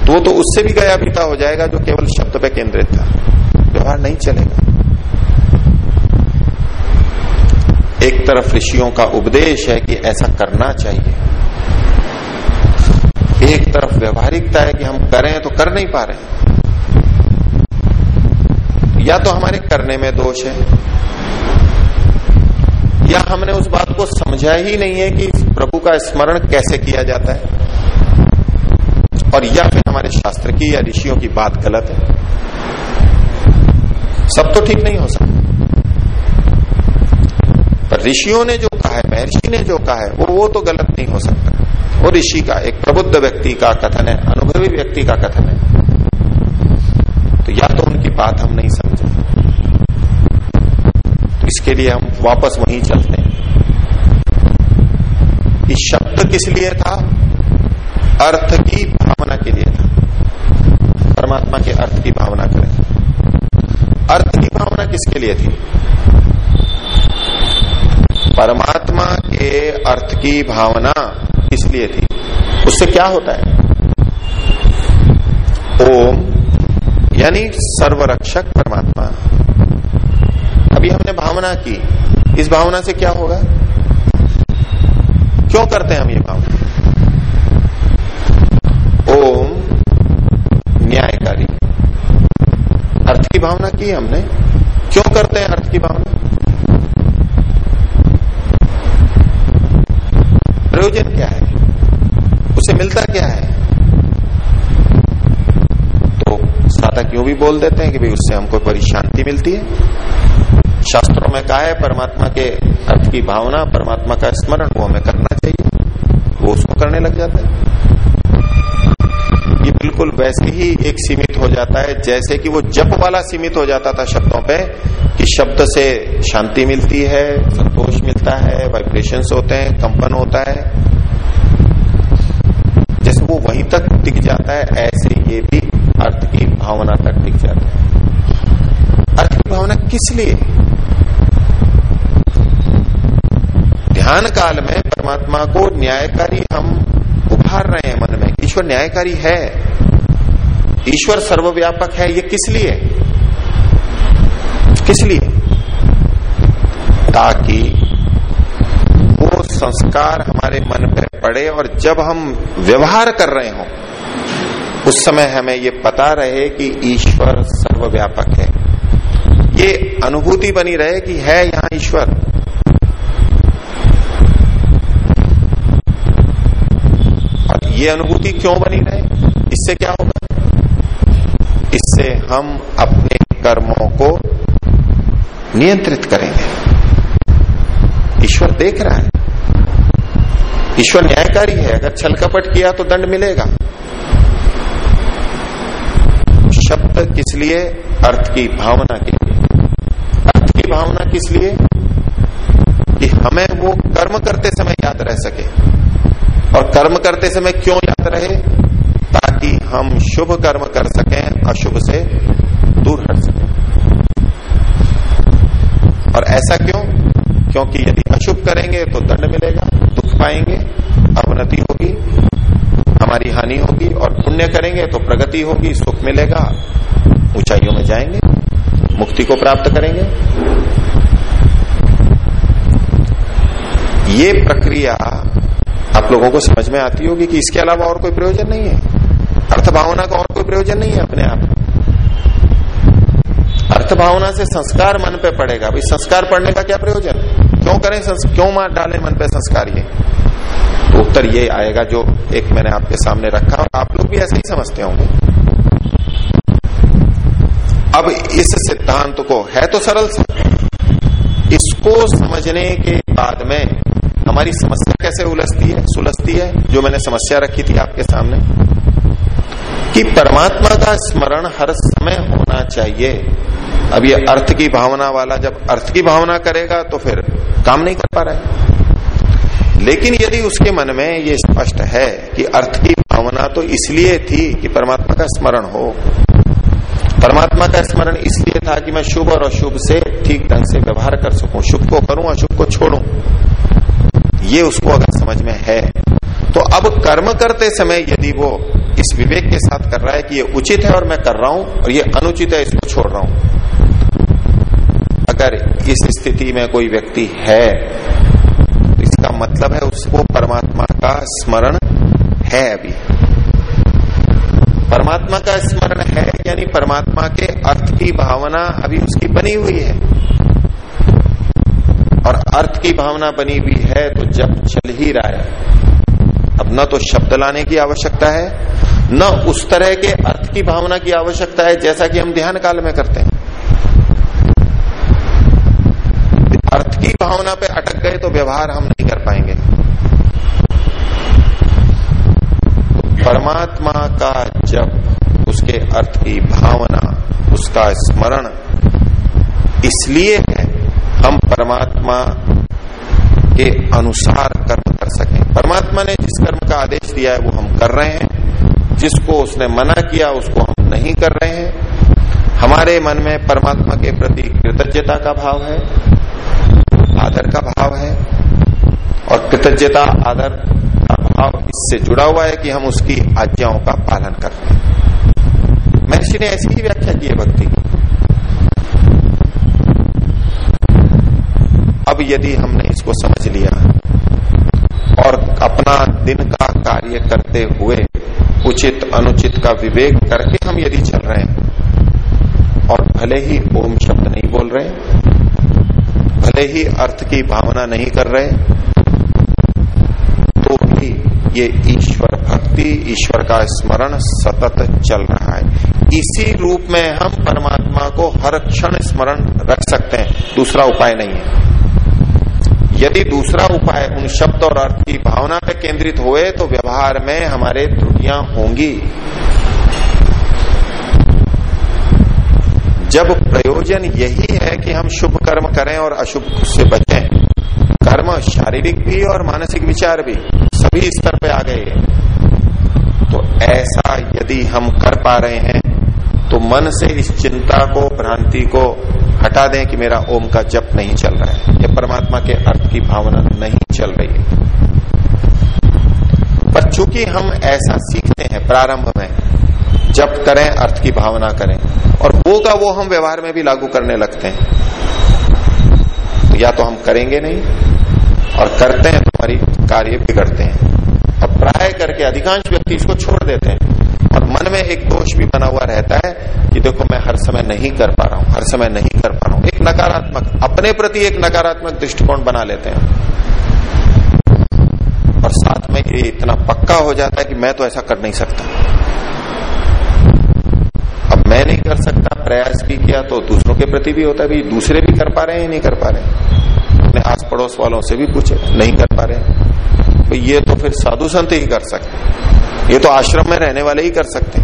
तो वो तो उससे भी गया बीता हो जाएगा जो केवल शब्द पे केंद्रित था। व्यवहार नहीं चलेगा। एक तरफ़ ऋषियों का उपदेश है कि ऐसा करना चाहिए। एक तरफ़ व्यवहारिकता है कि हम करें तो कर नहीं पा रहे या तो हमारे करने में दोष है, या हमने उस बात को समझा ही नहीं है कि प्रभु का स्मरण कैसे किया जाता है। और या फिर हमारे शास्त्र की या ऋषियों की बात गलत है। सब तो ठीक नहीं हो सकता। पर ऋषियों ने जो कहा है, महर्षि ने जो कहा है, वो वो तो गलत नहीं हो सकता। वो ऋषि का एक प्रबुद्ध व्यक्ति का कथन है, अनुभवी व्यक्ति का कथन है। तो या तो उनकी बात हम नहीं समझे। तो इसके लिए हम वापस वहीं चलते हैं। शब्द किस लिए था? अर्थ की भावना के लिए था। परमात्मा के अर्थ की भावना करें। अर्थ की भावना किसके लिए थी? परमात्मा के अर्थ की भावना किस लिए थी? उससे क्या होता है? ओम, यानी सर्वरक्षक परमात्मा। अभी हमने भावना की। इस भावना से क्या होगा? क्यों करते हैं हम ये भावना ओम न्यायकारी। अर्थ की भावना की हमने। क्यों करते हैं अर्थ की भावना? प्रयोजन क्या है? उसे मिलता क्या है? तो साधक यूँ भी बोल देते हैं कि भाई उससे हमको बड़ी शांति मिलती है। शास्त्रों में कहा है, परमात्मा के अर्थ की भावना, परमात्मा का स्मरण, वो हमें करना चाहिए। वो उसको करने लग जाता है। बिल्कुल वैसे ही एक सीमित हो जाता है, जैसे कि वो जप वाला सीमित हो जाता था शब्दों पे, कि शब्द से शांति मिलती है, संतोष मिलता है वाइब्रेशंस होते हैं, कंपन होता है। जैसे वो वहीं तक टिक जाता है, ऐसे ये भी अर्थ की भावना तक टिक जाता है। अर्थ की भावना किस लिए? ध्यान काल में परमात्मा को न्यायकारी हम उभार रहे हैं मन में। ईश्वर न्यायकारी है। ईश्वर सर्वव्यापक है, ये किस लिए? किस लिए? ताकि वो संस्कार हमारे मन पर पड़े और जब हम व्यवहार कर रहे हो, उस समय हमें ये पता रहे कि ईश्वर सर्वव्यापक है। ये अनुभूति बनी रहे कि है यहाँ ईश्वर। और ये अनुभूति क्यों बनी रहे? इससे क्या इससे हम अपने कर्मों को नियंत्रित करेंगे। ईश्वर देख रहा है। ईश्वर न्यायकारी है। अगर छल कपट किया तो दंड मिलेगा। शब्द किस लिए? अर्थ की भावना के लिए। अर्थ की भावना किस लिए? कि हमें वो कर्म करते समय याद रह सके। और कर्म करते समय क्यों याद रहे? ताकि हम शुभ कर्म कर सकें अशुभ से दूर हट सकें। और ऐसा क्यों? क्योंकि यदि अशुभ करेंगे तो दंड मिलेगा, दुख पाएँगे, अवनति होगी, हमारी हानि होगी और पुण्य करेंगे तो प्रगति होगी, सुख मिलेगा, ऊंचाइयों में जाएँगे, मुक्ति को प्राप्त करेंगे। ये प्रक्रिया आप लोगों को समझ में आती होगी कि इसके अलावा और कोई प्रयोजन नहीं है। अर्थ भावना का और कोई प्रयोजन नहीं है अपने आप। अर्थ भावना से संस्कार मन पे पड़ेगा। भाई संस्कार पड़ने का क्या प्रयोजन? क्यों करें क्यों मार डालें मन पे संस्कार ये? तो उत्तर ये आएगा जो एक मैंने आपके सामने रखा और आप लोग भी ऐसे ही समझते होंगे। अब इस सिद्धांत को, है तो सरल सा। इसको समझने के बाद में हमारी समस्या कैसे उलझती है, सुलझती है, जो मैंने समस्या रखी थी आपके सामने। कि परमात्मा का स्मरण हर समय होना चाहिए। अब ये अर्थ की भावना वाला जब अर्थ की भावना करेगा तो फिर काम नहीं कर पा रहा है। लेकिन यदि उसके मन में ये स्पष्ट है कि अर्थ की भावना तो इसलिए थी कि परमात्मा का स्मरण हो। परमात्मा का स्मरण इसलिए था कि मैं शुभ और अशुभ से ठीक ढंग से व्यवहार कर सकूँ। शुभ को करूँ, अशुभ को छोड़ू। ये उसको अगर समझ में है तो अब कर्म करते समय यदि वो इस विवेक के साथ कर रहा है कि ये उचित है और मैं कर रहा हूँ और ये अनुचित है, इसको छोड़ रहा हूँ। अगर इस स्थिति में कोई व्यक्ति है तो इसका मतलब है उसको परमात्मा का स्मरण है अभी। परमात्मा का स्मरण है, यानी परमात्मा के अर्थ की भावना अभी उसकी बनी हुई है। और अर्थ की भावना बनी हुई है तो जब चल ही रहा है। अब न तो शब्द लाने की आवश्यकता है, न उस तरह के अर्थ की भावना की आवश्यकता है जैसा कि हम ध्यान काल में करते हैं। अर्थ की भावना पे अटक गए तो व्यवहार हम नहीं कर पाएँगे। परमात्मा का जब उसके अर्थ की भावना, उसका स्मरण इसलिए है, हम परमात्मा के अनुसार कर्म कर सकें। परमात्मा ने जिस कर्म का आदेश दिया है, वो हम कर रहे हैं। जिसको उसने मना किया, उसको हम नहीं कर रहे हैं। हमारे मन में परमात्मा के प्रति कृतज्ञता का भाव है, आदर का भाव है, और कृतज्ञता, आदर का भाव इससे जुड़ा हुआ है कि हम उसकी आज्ञाओं का पालन कर रहे महर्षि ने ऐसी ही व्याख्या की है भक्ति अब यदि हमने इसको समझ लिया और अपना दिन का कार्य करते हुए उचित अनुचित का विवेक करके हम यदि चल रहे हैं, और भले ही ओम शब्द नहीं बोल रहे, भले ही अर्थ की भावना नहीं कर रहे तो भी ये ईश्वर भक्ति, ईश्वर का स्मरण सतत चल रहा है। इसी रूप में हम परमात्मा को हर क्षण स्मरण रख सकते हैं, दूसरा उपाय नहीं है। यदि दूसरा उपाय उन शब्द और अर्थ की भावना पे केंद्रित हुए तो व्यवहार में हमारे त्रुटियाँ होंगी। जब प्रयोजन यही है कि हम शुभ कर्म करें और अशुभ से बचें, कर्म शारीरिक भी और मानसिक विचार भी, सभी स्तर पे आ गए तो ऐसा यदि हम कर पा रहे हैं तो मन से इस चिंता को, भ्रांति को हटा दें कि मेरा ओम का जप नहीं चल रहा है, या परमात्मा के अर्थ की भावना नहीं चल रही है। पर चूँकि हम ऐसा सीखते हैं प्रारंभ में, जप करें, अर्थ की भावना करें, और वो का वो हम व्यवहार में भी लागू करने लगते हैं तो या तो हम करेंगे नहीं, और करते हैं तो हमारी कार्य बिगड़ते हैं। और प्राय करके अधिकांश व्यक्ति इसको छोड़ देते हैं। और मन में एक दोष भी बना हुआ रहता है कि देखो मैं हर समय नहीं कर पा रहा हूँ, हर समय नहीं कर पा रहा हूँ। एक नकारात्मक, अपने प्रति एक नकारात्मक दृष्टिकोण बना लेते हैं। और साथ में ये इतना पक्का हो जाता है कि मैं तो ऐसा कर नहीं सकता। अब मैं नहीं कर सकता, प्रयास भी किया तो दूसरों के प्रति भी होता है भी दूसरे भी कर पा रहे हैं नहीं कर पा रहे अपने आस पड़ोस वालों से भी पूछे, नहीं कर पा रहे तो ये तो फिर साधु संत ही कर सकते ये तो आश्रम में रहने वाले ही कर सकते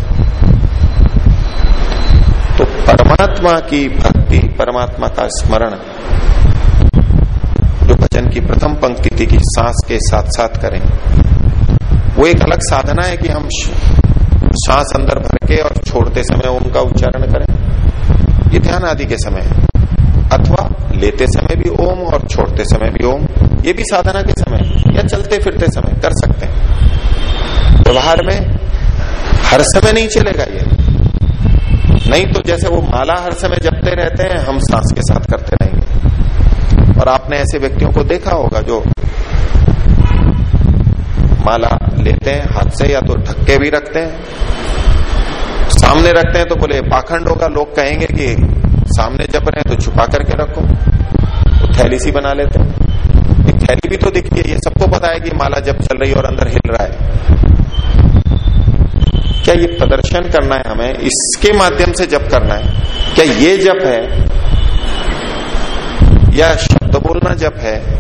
तो परमात्मा की भक्ति, परमात्मा का स्मरण, जो भजन की प्रथम पंक्ति थी कि सांस के साथ साथ करें, वो एक अलग साधना है कि हम सांस अंदर भर के और छोड़ते समय उनका उच्चारण करें। ये ध्यान आदि के समय है। अथवा लेते समय भी ओम और छोड़ते समय भी ओम, ये भी साधना के समय या चलते फिरते समय कर सकते हैं। व्यवहार में हर समय नहीं चलेगा ये। नहीं तो जैसे वो माला हर समय जपते रहते हैं, हम सांस के साथ करते रहेंगे। और आपने ऐसे व्यक्तियों को देखा होगा जो माला लेते हैं, हाथ से या तो ढक्के भी रखते हैं, सामने रखते हैं तो बोले, पाखंड होगा लोग कहेंगे कि सामने जप रहे तो छुपा करके रखो। तो थैली सी बना लेते हैं। थैली भी तो दिखती है, ये सबको पता है कि माला जब चल रही है और अंदर हिल रहा है। क्या ये प्रदर्शन करना है हमें? इसके माध्यम से जप करना है। क्या ये जप है? या शब्द बोलना जप है?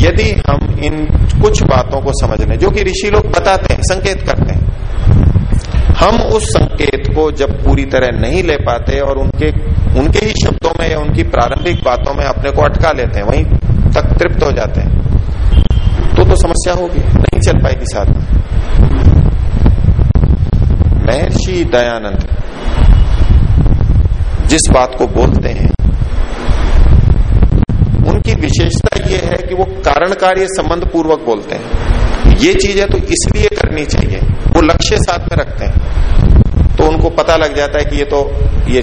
यदि हम इन कुछ बातों को समझ लें, जो कि ऋषि लोग बताते हैं, संकेत करते हैं हम उस संकेत को जब पूरी तरह नहीं ले पाते और उनके उनके ही शब्दों में या उनकी प्रारंभिक बातों में अपने को अटका लेते हैं, वहीं तक तृप्त हो जाते हैं तो तो समस्या होगी, नहीं चल पाएगी साथ में महर्षि दयानंद जिस बात को बोलते हैं, उनकी विशेषता यह है कि वो कारण कार्य संबंध पूर्वक बोलते हैं। ये चीज़ है तो इसलिए करनी चाहिए। वो लक्ष्य साथ में रखते हैं। तो उनको पता लग जाता है कि ये तो ये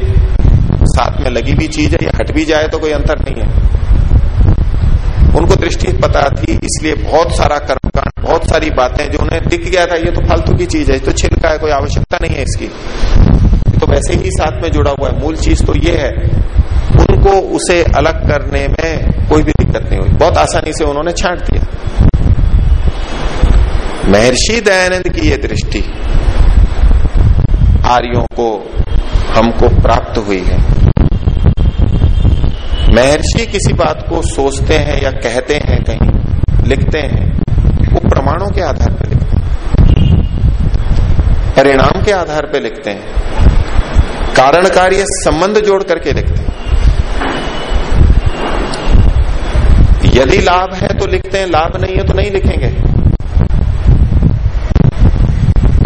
साथ में लगी भी चीज़ है, ये हट भी जाए तो कोई अंतर नहीं है। उनको दृष्टि पता थी, इसलिए बहुत सारा कर्मकांड, बहुत सारी बातें जो उन्हें दिख गया था, ये तो फालतू की चीज़ है तो छिलका है, कोई आवश्यकता नहीं है इसकी। तो वैसे ही साथ में जुड़ा हुआ है। मूल चीज़ तो ये है, उनको उसे अलग करने में कोई भी दिक्कत नहीं हुई। बहुत आसानी से उन्होंने छांट दिया। महर्षि दयानंद की ये दृष्टि आर्यों को, हमको प्राप्त हुई है। महर्षि किसी बात को सोचते हैं या कहते हैं कहीं, लिखते हैं, वो प्रमाणों के आधार पर लिखते हैं। परिणाम के आधार पर लिखते हैं। कारण कार्य संबंध जोड़ करके लिखते हैं। यदि लाभ है तो लिखते हैं, लाभ नहीं है तो नहीं लिखेंगे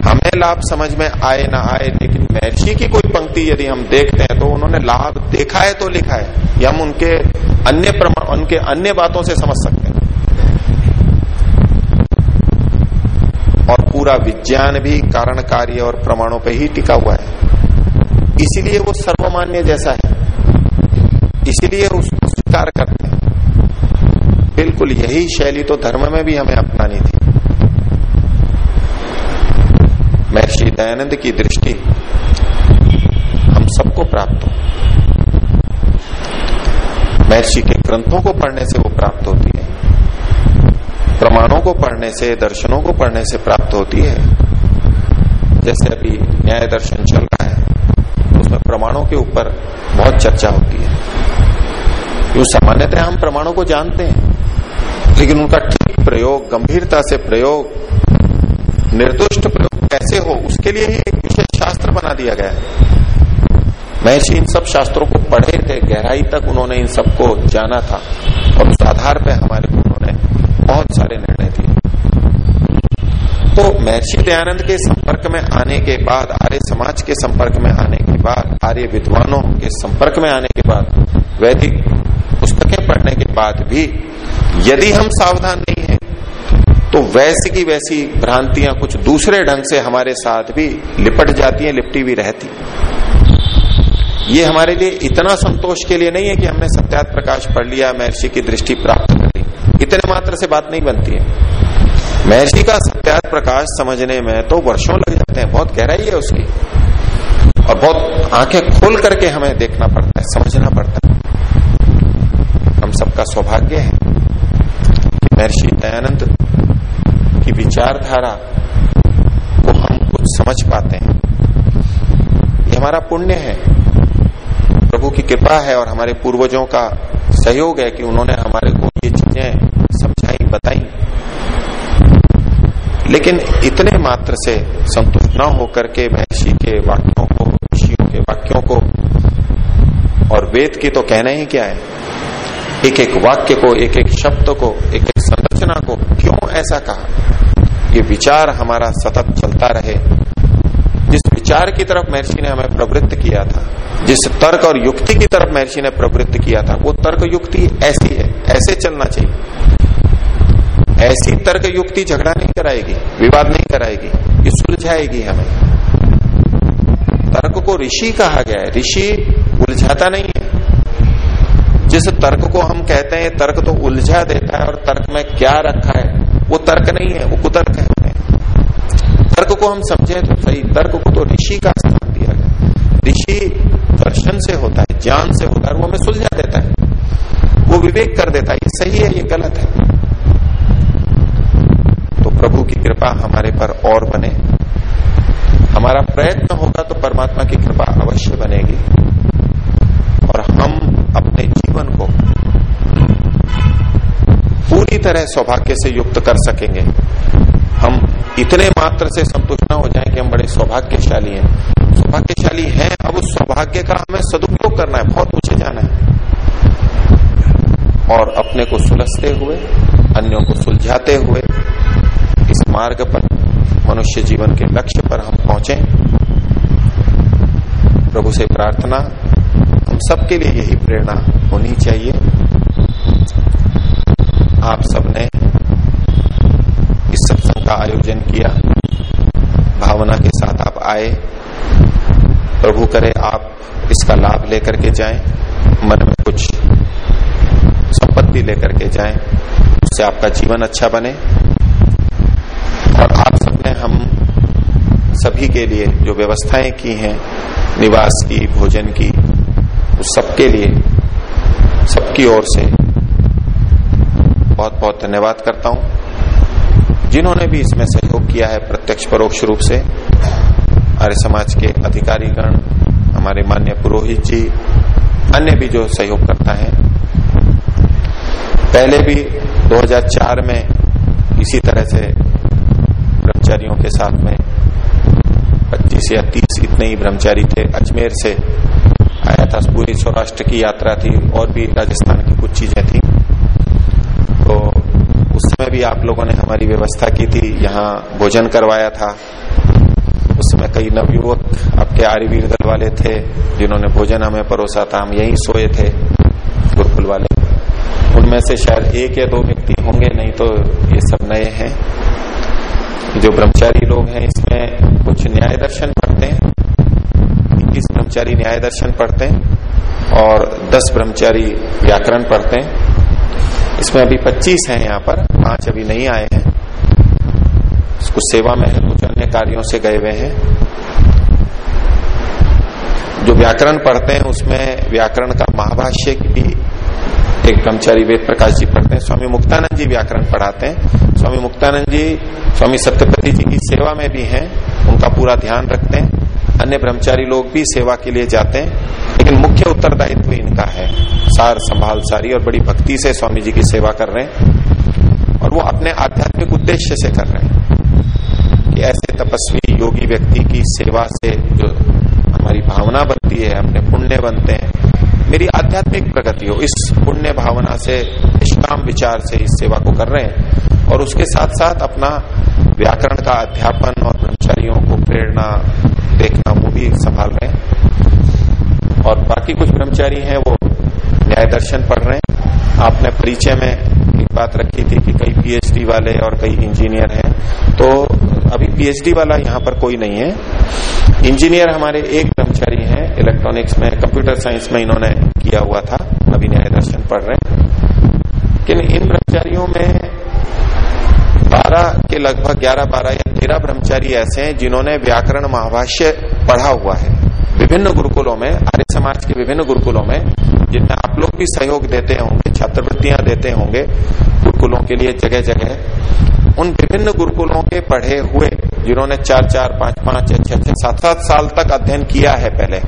हमें लाभ समझ में आए ना आए, लेकिन महर्षि की कोई पंक्ति यदि हम देखते हैं तो उन्होंने लाभ देखा है तो लिखा है। या हम उनके अन्य प्रमाण उनके अन्य बातों से समझ सकते हैं। और पूरा विज्ञान भी कारण कार्य और प्रमाणों पर ही टिका हुआ है। इसीलिए वो सर्वमान्य जैसा है। इसीलिए उसको स्वीकार करते हैं। बिल्कुल यही शैली तो धर्म में भी हमें अपनानी थी। महर्षि दयानंद की दृष्टि हम सबको प्राप्त हो। महर्षि के ग्रंथों को पढ़ने से वो प्राप्त होती है। प्रमाणों को पढ़ने से, दर्शनों को पढ़ने से प्राप्त होती है। जैसे अभी न्याय दर्शन चल रहा है, उसमें प्रमाणों के ऊपर बहुत चर्चा होती है। क्यों सामान्यतः हम प्रमाणों को जानते हैं, लेकिन उनका ठीक प्रयोग, गंभीरता से प्रयोग निर्दुष्ट प्रयोग कैसे हो, उसके लिए ही एक विशेष शास्त्र बना दिया गया है। महर्षि इन सब शास्त्रों को पढ़े थे, गहराई तक उन्होंने इन सबको जाना था, और उस आधार पर हमारे उन्होंने बहुत सारे निर्णय दिए। तो महर्षि दयानंद के संपर्क में आने के बाद, आर्य समाज के संपर्क में आने के बाद, आर्य विद्वानों के संपर्क में आने के बाद, वैदिक पुस्तकें पढ़ने के बाद भी, यदि हम सावधान नहीं तो वैसी की वैसी भ्रांतियाँ कुछ दूसरे ढंग से हमारे साथ भी लिपट जाती हैं, लिपटी भी रहती। ये हमारे लिए इतना संतोष के लिए नहीं है कि हमने सत्यात प्रकाश पढ़ लिया, महर्षि की दृष्टि प्राप्त कर ली। इतने मात्र से बात नहीं बनती है। महर्षि का सत्यात प्रकाश समझने में तो वर्षों लग जाते हैं, बहुत गहराई है उसकी। और बहुत आँखें खोल करके हमें देखना पड़ता है, समझना पड़ता है। हम सबका सौभाग्य है। महर्षि दयानंद की विचारधारा को हम कुछ समझ पाते हैं। ये हमारा पुण्य है। प्रभु की कृपा है और हमारे पूर्वजों का सहयोग है कि उन्होंने हमारे को ये चीज़ें समझाई, बताई। लेकिन इतने मात्र से संतुष्ट न होकर के महर्षि के वाक्यों को, ऋषियों के वाक्यों को और वेद की तो कहना ही क्या है? एक एक वाक्य को एक एक शब्द को एक एक संरचना को क्यों ऐसा कहा? ये विचार हमारा सतत चलता रहे। जिस विचार की तरफ़ महर्षि ने हमें प्रवृत्त किया था, जिस तर्क और युक्ति की तरफ़ महर्षि ने प्रवृत्त किया था, वो तर्क युक्ति ऐसी है, ऐसे चलना चाहिए। ऐसी तर्क युक्ति झगड़ा नहीं कराएगी, विवाद नहीं कराएगी, ये सुलझाएगी हमें। तर्क को ऋषि कहा गया है, ऋषि उलझाता नहीं है। जिस तर्क को हम कहते हैं, तर्क तो उलझा देता है और तर्क में क्या रखा है वो तर्क नहीं है, वो कुतर्क है। तर्क को हम समझे तो सही, तर्क को तो ऋषि का स्थान दिया गया। ऋषि दर्शन से होता है, ज्ञान से होता है वो हमें सुलझा देता है। वो विवेक कर देता है, ये सही है, ये गलत है। तो प्रभु की कृपा हमारे पर और बने। हमारा प्रयत्न होगा तो परमात्मा की कृपा अवश्य बनेगी और हम अपने जीवन को पूरी तरह सौभाग्य से युक्त कर सकेंगे। हम इतने मात्र से संतुष्ट न हो जाए कि हम बड़े सौभाग्यशाली हैं। सौभाग्यशाली हैं, अब उस सौभाग्य का हमें सदुपयोग करना है, बहुत ऊँचे जाना है। और अपने को सुलझते हुए, अन्यों को सुलझाते हुए, इस मार्ग पर, मनुष्य जीवन के लक्ष्य पर हम पहुँचे। प्रभु से प्रार्थना, हम सबके लिए यही प्रेरणा होनी चाहिए। आप सबने इस सत्संग का आयोजन किया। भावना के साथ आप आए। प्रभु करे आप इसका लाभ लेकर के जाएँ। मन में कुछ संपत्ति लेकर के जाएँ उससे आपका जीवन अच्छा बने। और आप सबने हम सभी के लिए जो व्यवस्थाएँ की हैं, निवास की, भोजन की, उस सबके लिए, सबकी ओर से बहुत बहुत धन्यवाद करता हूँ। जिन्होंने भी इसमें सहयोग किया है प्रत्यक्ष परोक्ष रूप से, हमारे समाज के अधिकारीगण, हमारे मान्य पुरोहित जी, अन्य भी जो सहयोग करता है। पहले भी 2004 में इसी तरह से ब्रह्मचारियों के साथ में 25 या 30 इतने ही ब्रह्मचारी थे। अजमेर से आया था, पूरी सौराष्ट्र की यात्रा थी और भी राजस्थान की कुछ चीज़ें थी। उस समय भी आप लोगों ने हमारी व्यवस्था की थी, यहाँ भोजन करवाया था। उस समय कई नवयुवक आपके आर्यवीर दल वाले थे, जिन्होंने भोजन हमें परोसा था, हम यहीं सोए थे, गुरुकुल वाले। उनमें से शायद एक या दो व्यक्ति होंगे, नहीं तो ये सब नए हैं। जो ब्रह्मचारी लोग हैं, इसमें कुछ न्याय दर्शन पढ़ते हैं। इक्कीस ब्रह्मचारी न्याय दर्शन पढ़ते हैं और दस ब्रह्मचारी व्याकरण पढ़ते हैं। इसमें अभी पच्चीस हैं यहाँ पर, पाँच अभी नहीं आए हैं। कुछ सेवा में है, कुछ अन्य कार्यों से गए हुए हैं। जो व्याकरण पढ़ते हैं, उसमें व्याकरण का महाभाष्य भी एक ब्रह्मचारी वेद प्रकाश जी पढ़ते हैं। स्वामी मुक्तानंद जी व्याकरण पढ़ाते हैं। स्वामी मुक्तानंद जी, स्वामी सत्यपति जी की सेवा में भी हैं, उनका पूरा ध्यान रखते हैं। अन्य ब्रह्मचारी लोग भी सेवा के लिए जाते हैं, लेकिन मुख्य उत्तरदायित्व इनका है। सार संभाल सारी और बड़ी भक्ति से स्वामी जी की सेवा कर रहे हैं और वो अपने आध्यात्मिक उद्देश्य से कर रहे हैं। कि ऐसे तपस्वी योगी व्यक्ति की सेवा से जो हमारी भावना बनती है, अपने पुण्य बनते हैं। मेरी आध्यात्मिक प्रगति हो, इस पुण्य भावना से, निष्काम विचार से इस सेवा को कर रहे हैं और उसके साथ साथ अपना व्याकरण का अध्यापन और ब्रह्मचारियों को प्रेरणा देखना वो भी संभाल रहे हैं। और बाकी कुछ ब्रह्मचारी हैं, वो न्याय दर्शन पढ़ रहे हैं। आपने परिचय में एक बात रखी थी कि कई पीएचडी वाले और कई इंजीनियर हैं। तो अभी पीएचडी वाला यहाँ पर कोई नहीं है। इंजीनियर हमारे एक ब्रह्मचारी हैं इलेक्ट्रॉनिक्स में कंप्यूटर साइंस में इन्होंने किया हुआ था। अभी न्याय दर्शन पढ़ रहे हैं। लेकिन इन ब्रह्मचारियों में के लगभग ग्यारह, बारह या तेरह ब्रह्मचारी ऐसे हैं जिन्होंने व्याकरण महाभाष्य पढ़ा हुआ है। विभिन्न गुरुकुलों में, आर्य समाज के विभिन्न गुरुकुलों में, जिनमें आप लोग भी सहयोग देते होंगे, छात्रवृत्तियाँ देते होंगे, गुरुकुलों के लिए जगह जगह उन विभिन्न गुरुकुलों के पढ़े हुए, जिन्होंने चार चार, पाँच पाँच छह छह, सात सात साल तक अध्ययन किया है पहले,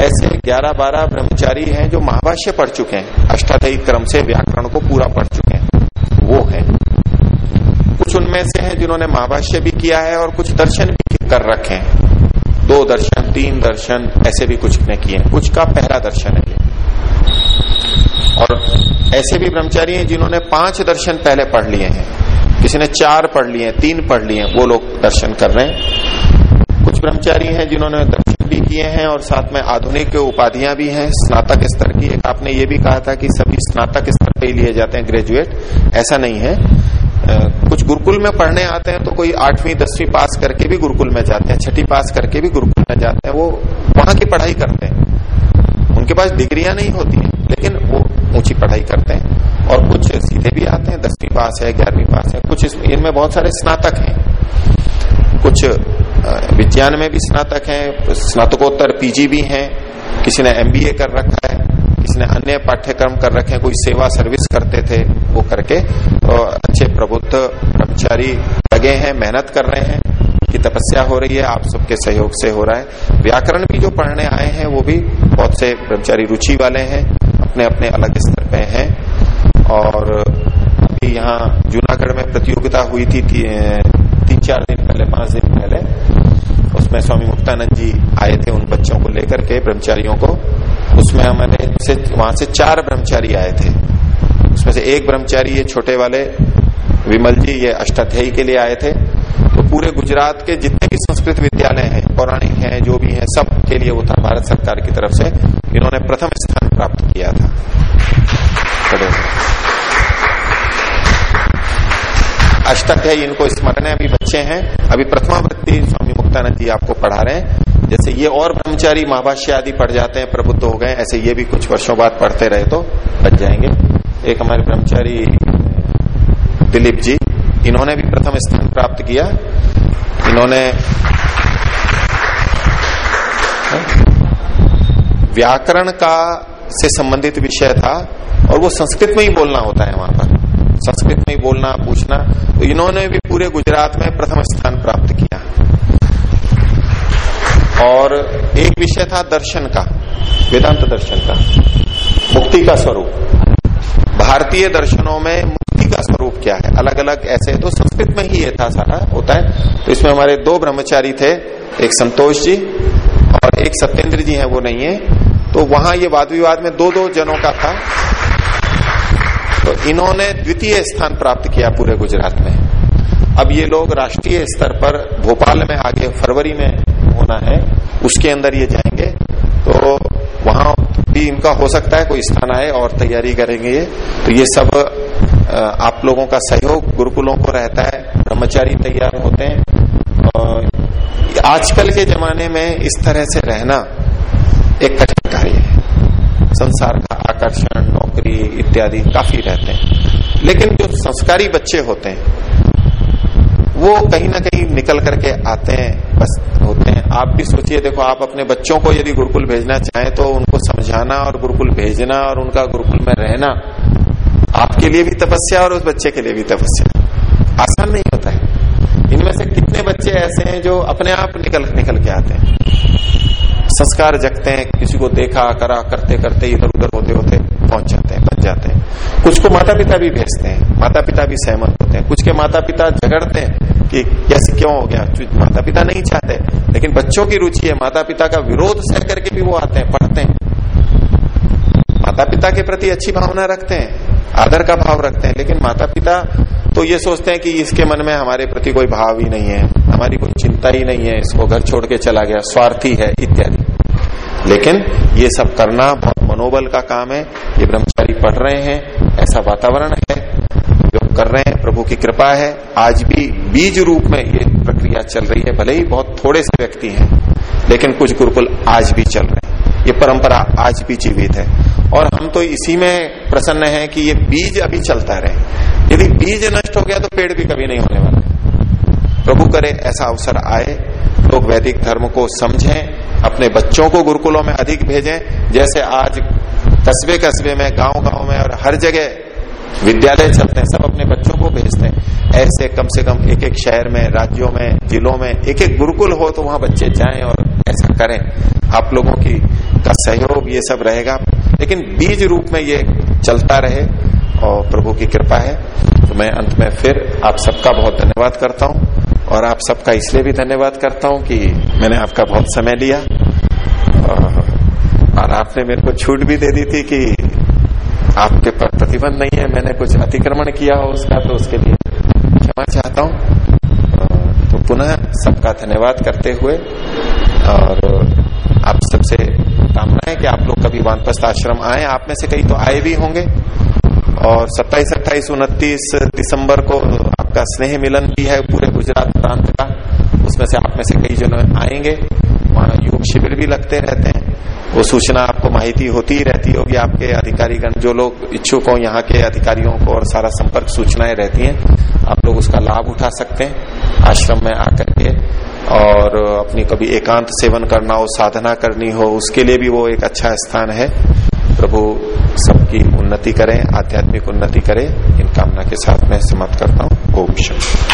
ऐसे ग्यारह, बारह ब्रह्मचारी हैं जो महाभाष्य पढ़ चुके हैं। अष्टाध्यायी क्रम से व्याकरण को पूरा पढ़ चुके हैं। वो है। उनमें से हैं जिन्होंने महाभाष्य भी किया है और कुछ दर्शन भी कर रखे हैं। दो दर्शन, तीन दर्शन, ऐसे भी कुछ ने किए कुछ का पहला दर्शन है और ऐसे भी ब्रह्मचारी हैं जिन्होंने पाँच दर्शन पहले पढ़ लिए हैं। किसी ने चार पढ़ लिए तीन पढ़ लिए वो लोग दर्शन कर रहे हैं। कुछ ब्रह्मचारी हैं जिन्होंने दर्शन भी किए हैं और साथ में आधुनिक उपाधियाँ भी हैं। स्नातक स्तर की एक आपने ये भी कहा था कि सभी स्नातक स्तर पर ही लिए जाते हैं ग्रेजुएट। ऐसा नहीं है। कुछ गुरुकुल में पढ़ने आते हैं तो कोई आठवीं, दसवीं पास करके भी गुरुकुल में जाते हैं, छठी पास करके भी गुरुकुल में जाते हैं, वो वहाँ की पढ़ाई करते हैं। उनके पास डिग्रियाँ नहीं होती हैं, लेकिन वो ऊँची पढ़ाई करते हैं और कुछ सीधे भी आते हैं, दसवीं पास है, ग्यारहवीं पास है, कुछ इनमें बहुत सारे स्नातक हैं। कुछ विज्ञान में भी स्नातक हैं, स्नातकोत्तर पीजी भी हैं, किसी ने एमबीए कर रखा है, किसी ने अन्य पाठ्यक्रम कर रखे हैं, कोई सेवा सर्विस करते थे, वो करके अच्छे प्रबुद्ध ब्रह्मचारी लगे हैं, मेहनत कर रहे हैं की तपस्या हो रही है, आप सबके सहयोग से हो रहा है। व्याकरण भी जो पढ़ने आए हैं, वो भी बहुत से ब्रह्मचारी रुचि वाले हैं, अपने अपने अलग स्तर पे हैं। और अभी यहाँ जूनागढ़ में प्रतियोगिता हुई थी तीन चार दिन पहले, पाँच दिन पहले। उसमें स्वामी मुक्तानंद जी आए थे उन बच्चों को लेकर के, ब्रह्मचारियों को। उसमें हमारे वहाँ से चार ब्रह्मचारी आए थे। उसमें से एक ब्रह्मचारी, ये छोटे वाले विमल जी ये अष्टाध्यायी के लिए आए थे। तो पूरे गुजरात के जितने भी संस्कृत विद्यालय हैं, पौराणिक हैं, जो भी हैं, सब के लिए वो था भारत सरकार की तरफ़ से, इन्होंने प्रथम स्थान प्राप्त किया था। अष्टाध्यायी इनको स्मरण है अभी बच्चे हैं। अभी प्रथमावृत्ति स्वामी मुक्तानंद जी आपको पढ़ा रहे हैं। जैसे ये और ब्रह्मचारी महाभाष्य आदि पढ़ जाते हैं, प्रबुद्ध हो गए ऐसे ये भी कुछ वर्षों बाद पढ़ते रहे तो बच जाएँगे। एक हमारे ब्रह्मचारी दिलीप जी, इन्होंने भी प्रथम स्थान प्राप्त किया। इन्होंने व्याकरण का से संबंधित विषय था और वो संस्कृत में ही बोलना होता है वहाँ पर। संस्कृत में ही बोलना, पूछना तो इन्होंने भी पूरे गुजरात में प्रथम स्थान प्राप्त किया। और एक विषय था दर्शन का, वेदांत दर्शन का, मुक्ति का स्वरूप। भारतीय दर्शनों में मुक्ति का स्वरूप क्या है? अलग अलग ऐसे तो संस्कृत में ही ये था सारा, होता है। तो इसमें हमारे दो ब्रह्मचारी थे, एक संतोष जी और एक सत्येंद्र जी हैं, वो नहीं है। तो वहाँ ये वाद विवाद में दो दो जनों का था। तो इन्होंने द्वितीय स्थान प्राप्त किया पूरे गुजरात में। अब ये लोग राष्ट्रीय स्तर पर भोपाल में आगे फरवरी में होना है, उसके अंदर ये जाएँगे। भी इनका हो सकता है, कोई स्थान आए और तैयारी करेंगे ये। तो ये सब आप लोगों का सहयोग गुरुकुलों को रहता है, ब्रह्मचारी तैयार होते हैं। और आजकल के जमाने में इस तरह से रहना एक कठिन कार्य है। संसार का आकर्षण, नौकरी इत्यादि काफ़ी रहते हैं। लेकिन जो संस्कारी बच्चे होते हैं वो कहीं ना कहीं निकल करके आते हैं, बस होते हैं। आप भी सोचिए, देखो, आप अपने बच्चों को यदि गुरुकुल भेजना चाहें तो उनको समझाना और गुरुकुल भेजना और उनका गुरुकुल में रहना, आपके लिए भी तपस्या और उस बच्चे के लिए भी तपस्या। आसान नहीं होता है। इनमें से कितने बच्चे ऐसे हैं जो अपने आप निकल निकल के आते हैं? संस्कार जगते हैं, किसी को देखा, करा, करते करते इधर उधर होते होते पहुँच जाते हैं बन जाते हैं। कुछ को माता पिता भी भेजते हैं माता पिता भी सहमत होते हैं। कुछ के माता पिता झगड़ते हैं कि कैसे क्यों हो गया माता पिता नहीं चाहते, लेकिन बच्चों की रुचि है माता पिता का विरोध सह करके भी वो आते हैं, पढ़ते हैं। माता पिता के प्रति अच्छी भावना रखते हैं, आदर का भाव रखते हैं, लेकिन माता पिता तो ये सोचते हैं कि इसके मन में हमारे प्रति कोई भाव ही नहीं है, हमारी कोई चिंता ही नहीं है, इसको घर छोड़ के चला गया, स्वार्थी है, इत्यादि। लेकिन ये सब करना बहुत मनोबल का काम है। ये ब्रह्मचारी पढ़ रहे हैं, ऐसा वातावरण है जो कर रहे हैं, प्रभु की कृपा है। आज भी बीज रूप में ये प्रक्रिया चल रही है, भले ही बहुत थोड़े से व्यक्ति हैं, लेकिन कुछ गुरुकुल आज भी चल रहे हैं। ये परंपरा आज भी जीवित है। और हम तो इसी में प्रसन्न है कि ये बीज अभी चलता रहे। यदि बीज नष्ट हो गया तो पेड़ भी कभी नहीं होने वाला प्रभु करे ऐसा अवसर आए लोग वैदिक धर्म को समझें, अपने बच्चों को गुरुकुलों में अधिक भेजें। जैसे आज कस्बे कस्बे में गाँव गाँव में और हर जगह विद्यालय चलते हैं, सब अपने बच्चों को भेजते हैं। ऐसे कम से कम एक एक शहर में, राज्यों में, जिलों में एक एक गुरुकुल हो तो वहाँ बच्चे जाएँ और ऐसा करें। आप लोगों की का सहयोग ये सब रहेगा। लेकिन बीज रूप में ये चलता रहे और प्रभु की कृपा है। तो मैं अंत में फिर आप सबका बहुत धन्यवाद करता हूँ। और आप सबका इसलिए भी धन्यवाद करता हूँ कि मैंने आपका बहुत समय लिया। और आपने मेरे को छूट भी दे दी थी कि आपके पर प्रतिबंध नहीं है। मैंने कुछ अतिक्रमण किया हो उसका तो उसके लिए क्षमा चाहता हूँ। तो पुनः सबका धन्यवाद करते हुए और आप सबसे कामना है कि आप लोग कभी वानप्रस्थ आश्रम आए। आप में से कई तो आए भी होंगे। और 27, अट्ठाईस उनतीस दिसंबर को आपका स्नेह मिलन भी है पूरे गुजरात प्रांत का। उसमें से आप में से कई जन आएँगे। वहाँ योग शिविर भी लगते रहते हैं। वो सूचना आपको माहिती होती ही रहती होगी आपके अधिकारीगण, जो लोग इच्छुक हो यहाँ के अधिकारियों को और सारा संपर्क सूचनाएँ रहती हैं, आप लोग उसका लाभ उठा सकते हैं आश्रम में आकर के। और अपनी कभी एकांत सेवन करना हो, साधना करनी हो, उसके लिए भी वो एक अच्छा स्थान है। प्रभु सबकी उन्नति करें, आध्यात्मिक उन्नति करें, इन कामना के साथ मैं समाप्त करता हूँ। ओम शक्ति।